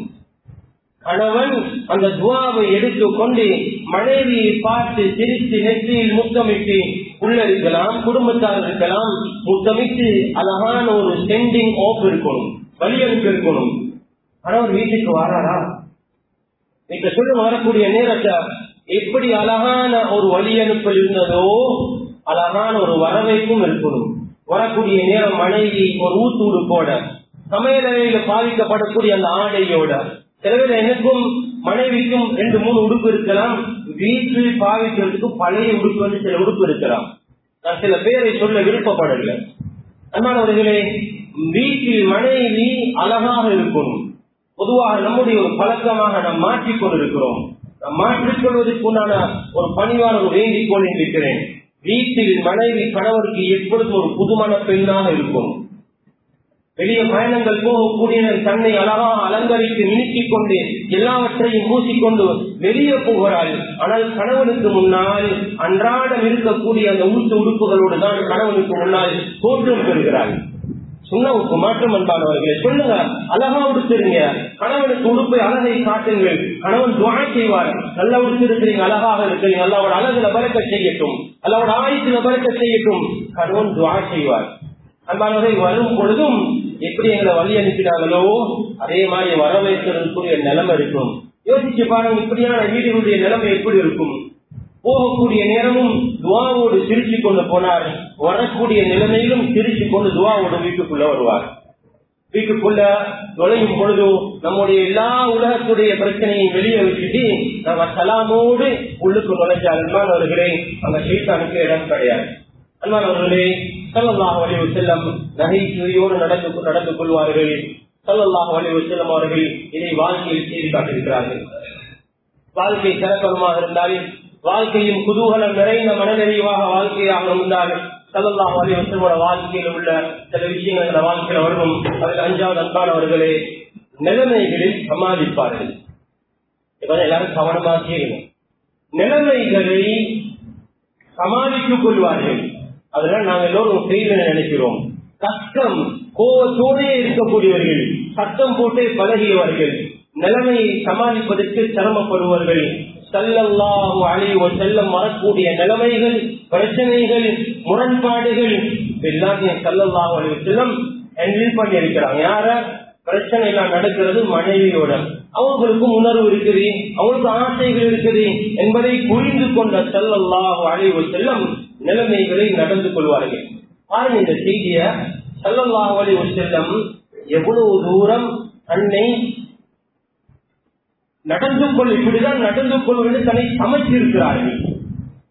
கணவன் அந்த துவாவை எடுத்துக்கொண்டு மனைவியை பார்த்து சிரித்து நெற்றியில் முத்தமிட்டு உள்ள இருக்கலாம் குடும்பத்தார் இருக்கலாம் முத்தமிட்டு அழகான ஒரு சென்டிங் ஆஃப் இருக்கணும் வழியனுப்பு இருக்கணும். ஆனால் வீட்டுக்கு வராரா? நீங்க சொல்ல வரக்கூடிய நேரத்தை எப்படி அழகான ஒரு வழி அனுப்பல் இருந்ததோ அழகான ஒரு வரவேற்பும் இருக்கணும். வரக்கூடிய நேரம் மனைவி ஒரு ஊத்து உடுப்போட சமையலறையில பாதிக்கப்படக்கூடிய அந்த ஆடையோட சிலவில் எனக்கும் மனைவிக்கும் ரெண்டு மூணு உடுப்பு இருக்கலாம். வீட்டில் பாவிக்கிறதுக்கு பழைய உடுப்பு வந்து சில உடுப்பு இருக்கலாம். நான் சில பேரை சொல்ல விருப்பப்படவில்லை. அண்ணாவர்களே வீட்டில் மனைவி அழகாக இருக்கணும். பொதுவாக நம்முடைய ஒரு பழக்கமாக நாம் மாற்றிக் கொண்டிருக்கிறோம். நாம் மாற்றிக்கொள்வதற்கு ஒரு பணிவான ஒரு வேண்டிக் கொண்டிருக்கிறேன். வீட்டில் மனைவி கணவருக்கு எப்பொழுதும் ஒரு புதுமண பெண்ணாக இருக்கும். வெளிய பயணங்கள் போகக்கூடிய தன்னை அழகாக அலங்கரித்து மினுக்கிக் கொண்டு எல்லாவற்றையும் பூசிக்கொண்டு வெளியே போகிறாள். ஆனால் கணவனுக்கு முன்னால் அன்றாடம் இருக்கக்கூடிய அந்த ஊட்டு உடுப்புகளோடு தான் கணவனுக்கு முன்னால் தோற்றம் பெறுகிறாள். சுண்ணவுக்கு மாற்றம் அன்பானவர்களே சொல்லுங்க அழகா உடுத்துருங்க. கணவனுக்கு உடுப்பை அழகை காட்டுங்கள். கணவன் துவா செய்வார். நல்லா உடுத்திருக்கிறீங்க அழகாக இருக்கிறீங்க அல்லாவோட அழகுல பறக்க செய்யட்டும். அல்லாவோட ஆயுத்துல பறக்க செய்யட்டும். கணவன் துவா செய்வார். அன்பானவரை வரும் பொழுதும் எப்படி எங்களை வழி அனுப்பினாங்களோ அதே மாதிரி வரவேற்கிறதுக்குரிய நிலைமை இருக்கும். யோசிச்சு பாருங்க இப்படியான வீடுகளுடைய நிலைமை எப்படி இருக்கும்? போகக்கூடிய நேரமும் துவாவோடு சிரிச்சு கொண்டு போனார். வரக்கூடிய நிலைமையிலும் சிரிச்சு கொண்டு துவாவோட வீட்டுக்குள்ள வருவார். வீட்டுக்குள்ள நுழையும் பொழுது நம்முடைய எல்லா உலகத்துடைய பிரச்சனையும் வெளியே வச்சுட்டு நம்ம சலாமோடு உள்ளுக்கு நுழைஞ்சால் வருகிறேன் அந்த சீட்டானுக்கு இடம் கிடையாது. அன்பானவர்களே சல்லாஹ் வலிவு செல்லம் நகைச்சுவையோடு நடந்து நடந்து கொள்வார்கள். சல்லாஹ் வலிவு செல்லம் அவர்கள் இதை வாழ்க்கையில் செய்து காட்டியிருக்கிறார்கள் வாழ்க்கை சிறப்பமாக இருந்தால் வாழ்க்கையும் குதூகலம் நிறைந்த மனநிறைவாக வாழ்க்கையாக இருந்தால் சல்லாஹ் வலிவு செல்வோட வாழ்க்கையில் உள்ள சில விஷயங்கள் இந்த வாழ்க்கையில் வரும் அதில் அஞ்சாவது அன்பானவர்களே நிலைமைகளில் சமாளிப்பார்கள். இப்ப எல்லாரும் கவனமாக நிலைமைகளை சமாளித்துக் கொள்வார்கள். அதெல்லாம் நாங்கள் எல்லோரும் செய்து நினைக்கிறோம். கஷ்டம் கோவத்தோடே இருக்கக்கூடியவர்கள் சத்தம் போட்டே பழகியவர்கள் நிலைமையை சமாளிப்பதற்கு சிரமப்படுவார்கள் செல்லல்லாஹு அழிவு செல்லம் வரக்கூடிய நிலைமைகள் பிரச்சனைகள் முரண்பாடுகள் எல்லாத்தையும் செல்லல்லாஹு அழிவு செல்லம் ஹேண்டில் பண்ணி இருக்கிறாங்க யார? பிரச்சனை எல்லாம் நடக்கிறது மனைவியோட. அவங்களுக்கும் உணர்வு இருக்குது அவங்களுக்கு ஆசைகள் இருக்குது என்பதை புரிந்து கொண்ட செல்லல்லாஹு அழிவு செல்லம் நிலைமைகளை நடந்து கொள்வார்கள். பாருங்க இந்த செய்திய செல்லல்லாஹு செல்லம் எவ்வளவு தூரம் தன்னை நடந்து கொள் இப்படிதான் நடந்து கொள்வது தன்னை சமைச்சிருக்கிறார்கள்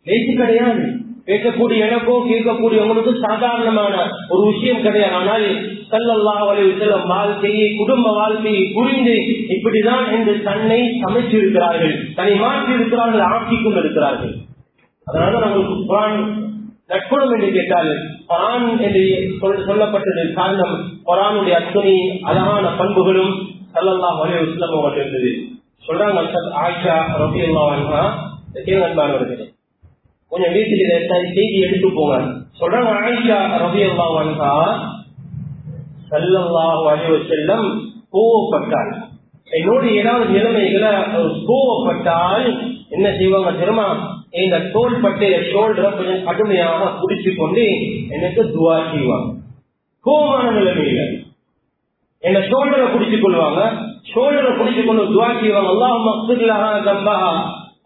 பேச்சு கிடையாது. கேட்கக்கூடிய எனக்கோ கேட்கக்கூடியவங்களுக்கு சாதாரணமான ஒரு விஷயம் கிடையாது. ஆனால் சல்லல்லா செல்லும் வாழ்க்கையை குடும்ப வாழ்க்கையை புரிந்து இப்படிதான் என்று தன்னை சமைச்சிருக்கிறார்கள் தன்னை மாற்றி இருக்கிறார்கள் ஆட்சிக்கும் இருக்கிறார்கள் அதனால நமக்கு குரான் நட்புணம் என்று கேட்டால் குரான் என்று சொல்லப்பட்டது காரணம் குரானுடைய அத்துணை அழகான பண்புகளும் சல்லல்லா வலிவு இஸ்லாம் அவர்கள் இருந்தது. சொல்றாங்க ஆயிஷா ரபி அல்லா அன்பானவர்களே. கொஞ்சம் வீட்டுக்கு செய்தி எடுத்து போங்க. சொல்றாங்க ஆயிஷா ரபி அல்லா வன்ஹா சல்லல்லாஹு அலைஹி வஸல்லம் கோவப்பட்டால் என்னோட ஏதாவது நிலைமைகளை கோவப்பட்டால் என்ன செய்வாங்க தெரியுமா? இந்த தோல் பட்டைய ஷோல்டரை கொஞ்சம் கடுமையாக குடிச்சு கொண்டு எனக்கு துவா செய்வாங்க கோவமான நிலைமையில என்ன ஷோல்டரை குடிச்சு கொள்வாங்க ஷோல்டரை குடிச்சு கொண்டு துவா செய்வாங்க அல்லாஹ் மக்துல்லாஹா தம்பாஹா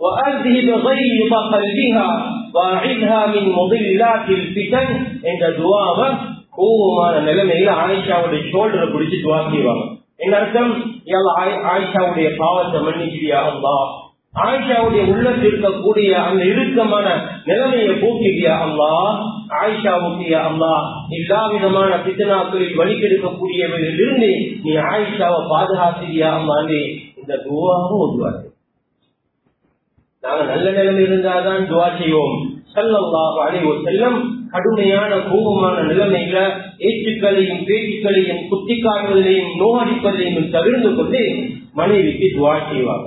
وأذهب غيظ قلبها وأعذها من مضلات الفتن என்ற துவாவை கோபமான நிலைமையில ஆயிஷாவுடைய ஷோல்டரை பிடிச்சு துவா செய்வாங்க என்ன அர்த்தம் ஆயிஷாவுடைய பாவத்தை மன்னிக்கிறியா அல்லா ஆயிஷாவுடைய உள்ளத்தில் இருக்கக்கூடிய அந்த இறுக்கமான நிலைமையை போக்கிறியா அல்லா ஆயிஷாவுக்கு அல்லா எல்லா விதமான பித்தனாக்களில் வழிகெடுக்கக்கூடியவர்கள் இருந்து நீ ஆயிஷாவை பாதுகாத்தியா அம்மாண்டு இந்த துவாவும் ஓதுவாரு நாங்க நல்ல நிலைமை இருந்தாதான் துவா செய்வோம். சல்லல்லாஹு அலைஹி வஸல்லம் கடுமையான கோபமான நிலைமையில ஏற்றுக்களையும் பேச்சுக்களையும் குத்திக்காடுவதையும் நோயடிப்பதையும் தவிர்த்து கொண்டு மனைவிக்கு துவா செய்வாங்க.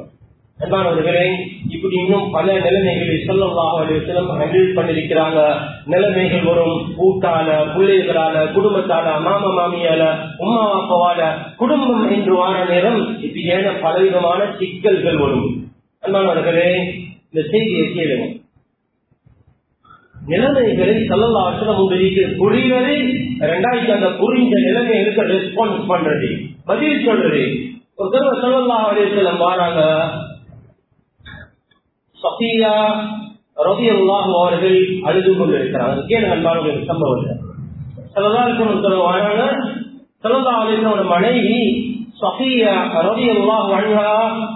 அன்பானவர்களே இப்படி இன்னும் பல நிலைமைகளில் சொல்லவாக அலைஹி ஹேண்டில் பண்ணிருக்கிறாங்க நிலைமைகள் வரும். கூட்டால பிள்ளைகளால குடும்பத்தால மாமா மாமியால உமா அப்பாவால குடும்பம் என்று வார நேரம் இப்படியான பலவிதமான சிக்கல்கள் வரும். அன்பானவர்களே இந்த செய்தியை கேளுங்க. நிலைமைகளை சல்லல்லாசனம் உங்களுக்கு புரிவது ரெண்டாயிரத்தி அந்த புரிஞ்ச நிலைமைகளுக்கு ரெஸ்பான்ஸ் பண்றது பதில் சொல்றது. ஒரு தடவை சல்லல்லா அலிஸ்லம் வாராங்க. சஃபியா ரவி அல்லாஹ் அவர்கள் அழுது கொண்டிருக்கிறார். கேளுங்க அன்பான சம்பவம் சல்லல்லா அலிஸ்லம் தடவை வாராங்க மனைவி சஃபியா ரவி அல்லாஹ் வழங்கா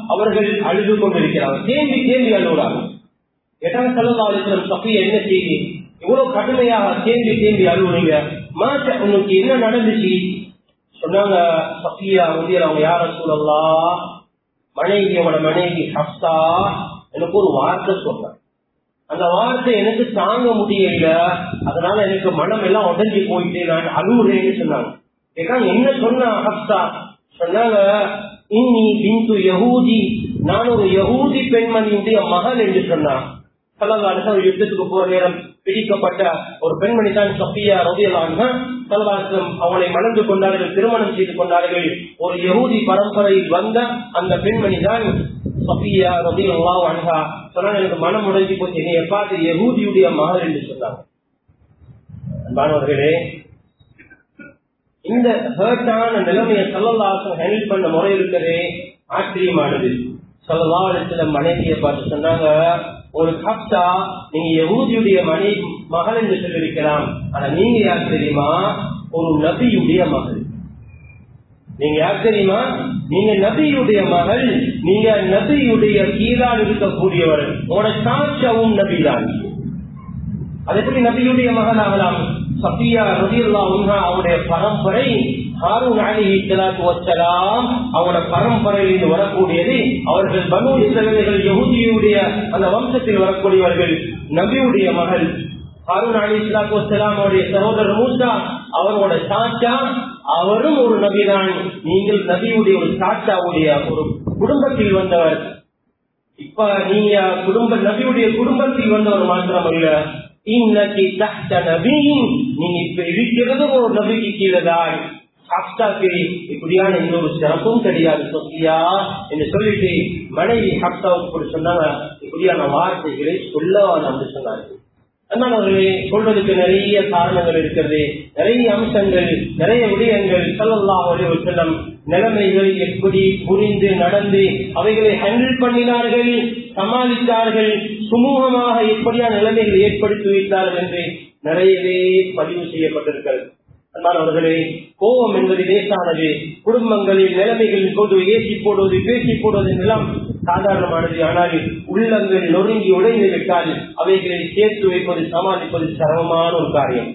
அவர்கள் அழுது கொண்டிருக்கிறார். கேள்வி கேள்வி அழுகிறார் எட்டாம் சல்லல்லா சஃபியா என்ன செய்தி? இவ்வளவு கடுமையாக கேள்வி கேள்வி அழுகுறீங்க மாற்ற உனக்கு என்ன நடந்துச்சு? சொன்னாங்க சஃபியா முதியர் அவங்க யார சூழல்லா மனைவியோட மனைவி ஹப்தா எனக்கு ஒரு வார்த்தை சொன்னாங்க அந்த வார்த்தை எனக்கு தாங்க முடியல. அதனால எனக்கு மனம் எல்லாம் உடஞ்சி போயிட்டு நான் அழுகுறேன்னு சொன்னாங்க. ஏன்னா என்ன சொன்ன ஹஸ்தா சொன்னாங்க இன்னி பிந்து யகூதி. நான் ஒரு யகூதி பெண்மணியுடைய மகள் என்று சொன்னான். சல்லல்லாஹு ஒரு யுத்தத்துக்கு போற நேரம் பிடிக்கப்பட்ட ஒரு பெண்மணி தான் சஃபியா ரவியலாங்க சல்லாஸ்லம் அவளை மணந்து கொண்டார்கள் திருமணம் செய்து கொண்டார்கள். ஒரு யகூதி பரம்பரையில் வந்த அந்த பெண்மணி தான் சபியா ரவி அல்லா அழகா சொன்னாங்க எனக்கு மனம் உடைஞ்சு போச்சு. என்னை பார்த்து எகூதியுடைய மகள் என்று சொன்னாங்க. மாணவர்களே இந்த ஹர்ட்டான நிலைமையை சல்லல்லாசம் ஹேண்டில் பண்ண முறை இருக்கிறதே ஆச்சரியமானது. சல்லல்லா சில மனைவியை பார்த்து சொன்னாங்க ஒரு ஹப்தா நீங்க எகூதியுடைய மனை மகள் என்று சொல்லியிருக்கலாம். ஆனா நீங்க யார் தெரியுமா? ஒரு நபியுடைய மகள் நீங்க யார் தெரியுமா? நீங்க நபியுடைய மகள் நீங்க நபியுடைய கீழால் இருக்கக்கூடியவர் உங்களோட சாட்சாவும் நபிதான். அது எப்படி நபியுடைய மகன் ஆகலாம் சபியா ரதியுல்லா உன்ஹா அவருடைய பரம்பரை ஹாரூன் அலி இஸ்லாத்து வச்சலாம் அவனோட பரம்பரையில் வரக்கூடியது. அவர்கள் பனு இஸ்ரவேலர்கள் யகுதியுடைய அந்த வம்சத்தில் வரக்கூடியவர்கள் நபியுடைய மகள். ஹாரூன் அலி இஸ்லாத்து வச்சலாம் அவருடைய சகோதரர் மூசா அவரோட சாச்சா அவரும் ஒரு நபிதான். நீங்கள் நபியுடைய ஒரு சாச்சாவுடைய ஒரு குடும்பத்தில் வந்தவர். இப்ப நீங்க குடும்ப நபியுடைய குடும்பத்தில் வந்தவர் மாத்திரம் அல்ல இன்னைக்கு தஹ்த நபியின் நீங்க இப்ப இருக்கிறது ஒரு நபிக்கு கீழதான். ஹப்தாக்கு இப்படியான இன்னொரு சிறப்பும் கிடையாது சோசியா என்று சொல்லிட்டு மனைவி ஹப்தாவுக்கு சொன்னாங்க இப்படியான வார்த்தைகளை சொல்லவான் என்று சொன்னார்கள் அதனால் அவர்களே சொல்றதுக்கு நிறைய காரணங்கள் இருக்கிறது. நிறைய அம்சங்கள் நிறைய விடயங்கள் சொல்லலாம் ஒரு செல்லம் நிலைமைகளை எப்படி புரிந்து நடந்து அவைகளை ஹேண்டில் பண்ணினார்கள் சமாளித்தார்கள் சுமூகமாக எப்படியான நிலைமைகளை ஏற்படுத்தி வைத்தார்கள் என்று நிறையவே பதிவு செய்யப்பட்டிருக்கிறது. அன்பானவர்களே கோபம் என்பது லேசானது. குடும்பங்களில் நிலைமைகளின் போது ஏசி போடுவது பேசி போடுவது எல்லாம் சாதாரணமானது ஆனால் உள்ளங்கள் நொறுங்கி உடைந்து விட்டால் அவைகளை சேர்த்து வைப்பது சமாளிப்பது சிரமமான ஒரு காரியம்.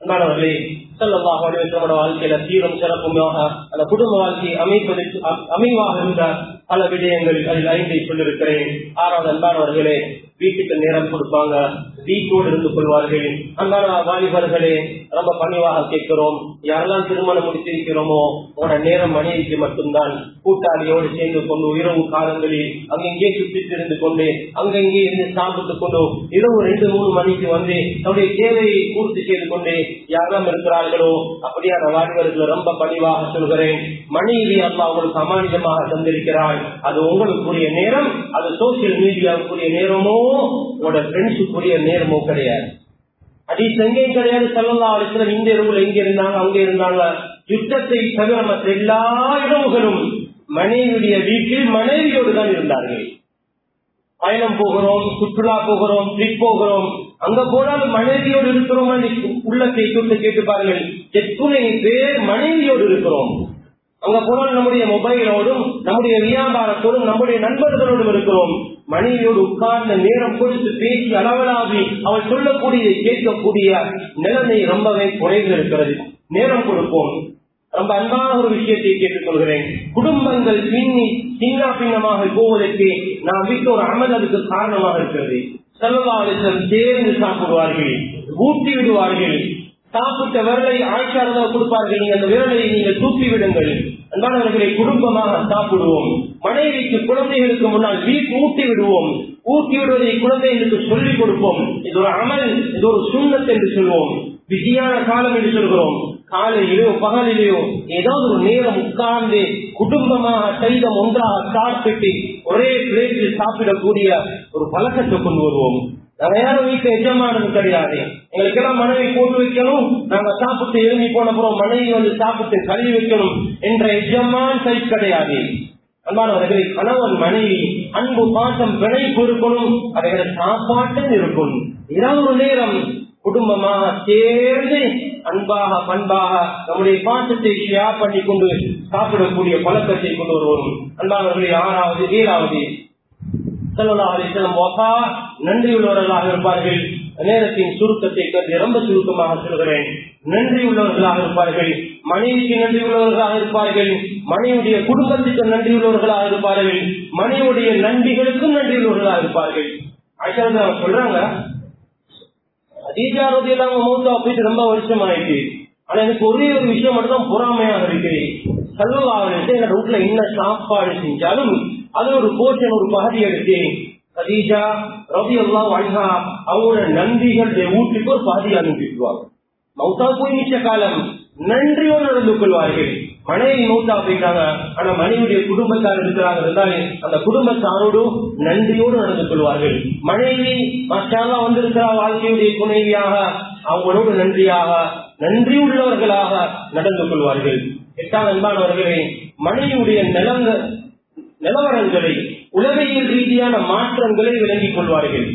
அன்பானவர்களே சொல்லமாக நம்மளோட வாழ்க்கையில சீரும் சிறப்புமாக அந்த குடும்ப வாழ்க்கையை அமைப்பதற்கு அமைவாக இருந்தார். பல விடயங்கள் அதில் ஐந்தை சொல்லிருக்கிறேன் ஆறாவது அன்பானவர்களே வீட்டுக்கு நேரம் கொடுப்பாங்க. வீட்டோடு இருந்து கொள்வார்கள். அன்பான வாலிபர்களே ரொம்ப பணிவாக கேட்கிறோம். யாரெல்லாம் திருமணம் முடித்திருக்கிறோமோ உங்களோட நேரம் மனைவிக்கு மட்டும்தான். கூட்டாளியோடு சேர்ந்து கொண்டு இரவு காலங்களில் அங்கங்கே சுற்றிட்டு இருந்து கொண்டு அங்கங்கே இருந்து சாப்பிட்டு கொண்டு இரவு ரெண்டு மூணு மணிக்கு வந்து தன்னுடைய தேவையை பூர்த்தி செய்து கொண்டு யாரெல்லாம் இருக்கிறார்களோ அப்படியான வாலிபர்கள் ரொம்ப பணிவாக சொல்கிறேன். மனைவி அல்லா உங்களுக்கு தந்திருக்கிறார் அது உங்களுக்குரிய நேரம் அது சோசியல் மீடியாவுக்குரிய நேரமோ உங்களோட ஃப்ரெண்ட்ஸுக்குரிய நேரமோ கிடையாது. அதீஸ் எங்கேயும் கிடையாது சொல்லலாம் இருக்கிற இந்த இரவுல எங்க இருந்தாங்க அங்க இருந்தாங்க. யுத்தத்தை தவிர மற்ற எல்லா இரவுகளும் மனைவியுடைய வீட்டில் மனைவியோடு தான் இருந்தார்கள். பயணம் போகிறோம் சுற்றுலா போகிறோம் ட்ரிப் போகிறோம். அங்க போனாலும் மனைவியோடு இருக்கிறோம்? உள்ளத்தை தொட்டு கேட்டு பாருங்கள் எத்துணை பேர் மனைவியோடு இருக்கிறோம்? அங்க போனால் நம்முடைய மொபைலோடும் நம்முடைய வியாபாரத்தோடும் நம்முடைய நண்பர்களோடும் இருக்கிறோம். மனைவியோடு உட்கார்ந்த நேரம் கொடுத்து பேசி அளவலாவி அவள் சொல்லக்கூடிய கேட்கக்கூடிய நிலைமை ரொம்பவே குறைந்து இருக்கிறது. நேரம் கொடுப்போம். ரொம்ப அன்பான ஒரு விஷயத்தை கேட்டுக் கொள்கிறேன். குடும்பங்கள் பின்னி சின்ன பின்னமாக போவதற்கு நான் வீட்டு ஒரு அமல் அதுக்கு காரணமாக இருக்கிறது. செல்வாலிசம் சேர்ந்து சாப்பிடுவார்கள் ஊட்டி விடுவார்கள். சாப்பிட்ட விரலை ஆட்சியாளராக கொடுப்பார்கள். நீங்க அந்த விரலை நீங்கள் தூக்கி விடுங்கள் அன்பானவர்களை குடும்பமாக சாப்பிடுவோம். மனைவிக்கு குழந்தைகளுக்கு முன்னால் வீட்டு ஊட்டி விடுவோம். ஊட்டி விடுவதை குழந்தைகளுக்கு சொல்லிக் கொடுப்போம். இது ஒரு அமல் இது ஒரு சுண்ணத் என்று சொல்வோம். பிஸியான காலம் என்று சொல்கிறோம். காலையிலோ பகலிலேயோ ஏதாவது ஒரு நேரம் உட்கார்ந்து குடும்பமாக சைதம் ஒன்றாக சாப்பிட்டு ஒரே பிளேட்டில் சாப்பிடக்கூடிய ஒரு பழக்கத்தை கொண்டு வருவோம். நாங்க யாரும் வீட்டுல எஜமானது கிடையாது. எங்களுக்கு எல்லாம் மனைவி போட்டு வைக்கணும். நாங்க சாப்பிட்டு எழுதி போன போறோம் மனைவி வந்து சாப்பிட்டு கழுவி வைக்கணும் என்ற எஜமான் சைட் கிடையாது. அன்பானவர்களை கணவன் மனைவி அன்பு பாசம் பிணைப்பு இருக்கணும் அவைகள் சாப்பாட்டும் இருக்கும் இரவு நேரம் குடும்பமாக சேர்ந்து அன்பாக பண்பாக நம்முடைய பாசத்தை ஷேர் பண்ணி கொண்டு சாப்பிடக்கூடிய பழக்கத்தை கொண்டு வருவோம். அன்பானவர்களை ஆறாவது ஏழாவது நன்றியுள்ளவர்களாக இருப்பார்கள். நேரத்தின் சுருக்கத்தை கருதி ரொம்ப சுருக்கமாக சொல்கிறேன். நன்றி உள்ளவர்களாக இருப்பார்கள் மனைவிக்கு நன்றி உள்ளவர்களாக இருப்பார்கள் மனைவியுடைய குடும்பத்துக்கு நன்றி உள்ளவர்களாக இருப்பார்கள் மனைவியுடைய நன்றிகளுக்கும் நன்றி உள்ளவர்களாக இருப்பார்கள். ஆச்சாரம் அவங்க சொல்றாங்க அதீஜாரோதி இல்லாம மூத்தா போயிட்டு ரொம்ப வருஷம் ஆயிடுச்சு ஆனா எனக்கு ஒரே ஒரு விஷயம் மட்டும் தான் பொறாமையாக இருக்கு. செல்வாவிட்டு எங்க ரூட்ல என்ன சாப்பாடு செஞ்சாலும் அது ஒரு போர்ஷன் ஒரு பகுதி எடுத்து கதீஜா ரவி எல்லாம் அழகா அவங்களோட நன்றிகள் வீட்டுக்கு ஒரு பகுதி அனுப்பிடுவாங்க மௌத்தா போய் நிச்ச காலம். நன்றியோடு நடந்து கொள்வார்கள். மனைவி மௌத்தா போயிட்டாங்க. ஆனா மனைவியுடைய குடும்பத்தார் இருக்கிறாங்க இருந்தாலே அந்த குடும்பத்தாரோடும் நன்றியோடு நடந்து கொள்வார்கள். மனைவி மற்றாலாம் வந்திருக்கிற வாழ்க்கையுடைய துணைவியாக அவங்களோடு நன்றியாக நன்றி உள்ளவர்களாக நடந்து கொள்வார்கள். எட்டாம் அன்பானவர்களே மனைவியுடைய நிலங்க நிலவரங்களை உலகையில் ரீதியான மாற்றங்களை விளங்கிக் கொள்வார்கள்.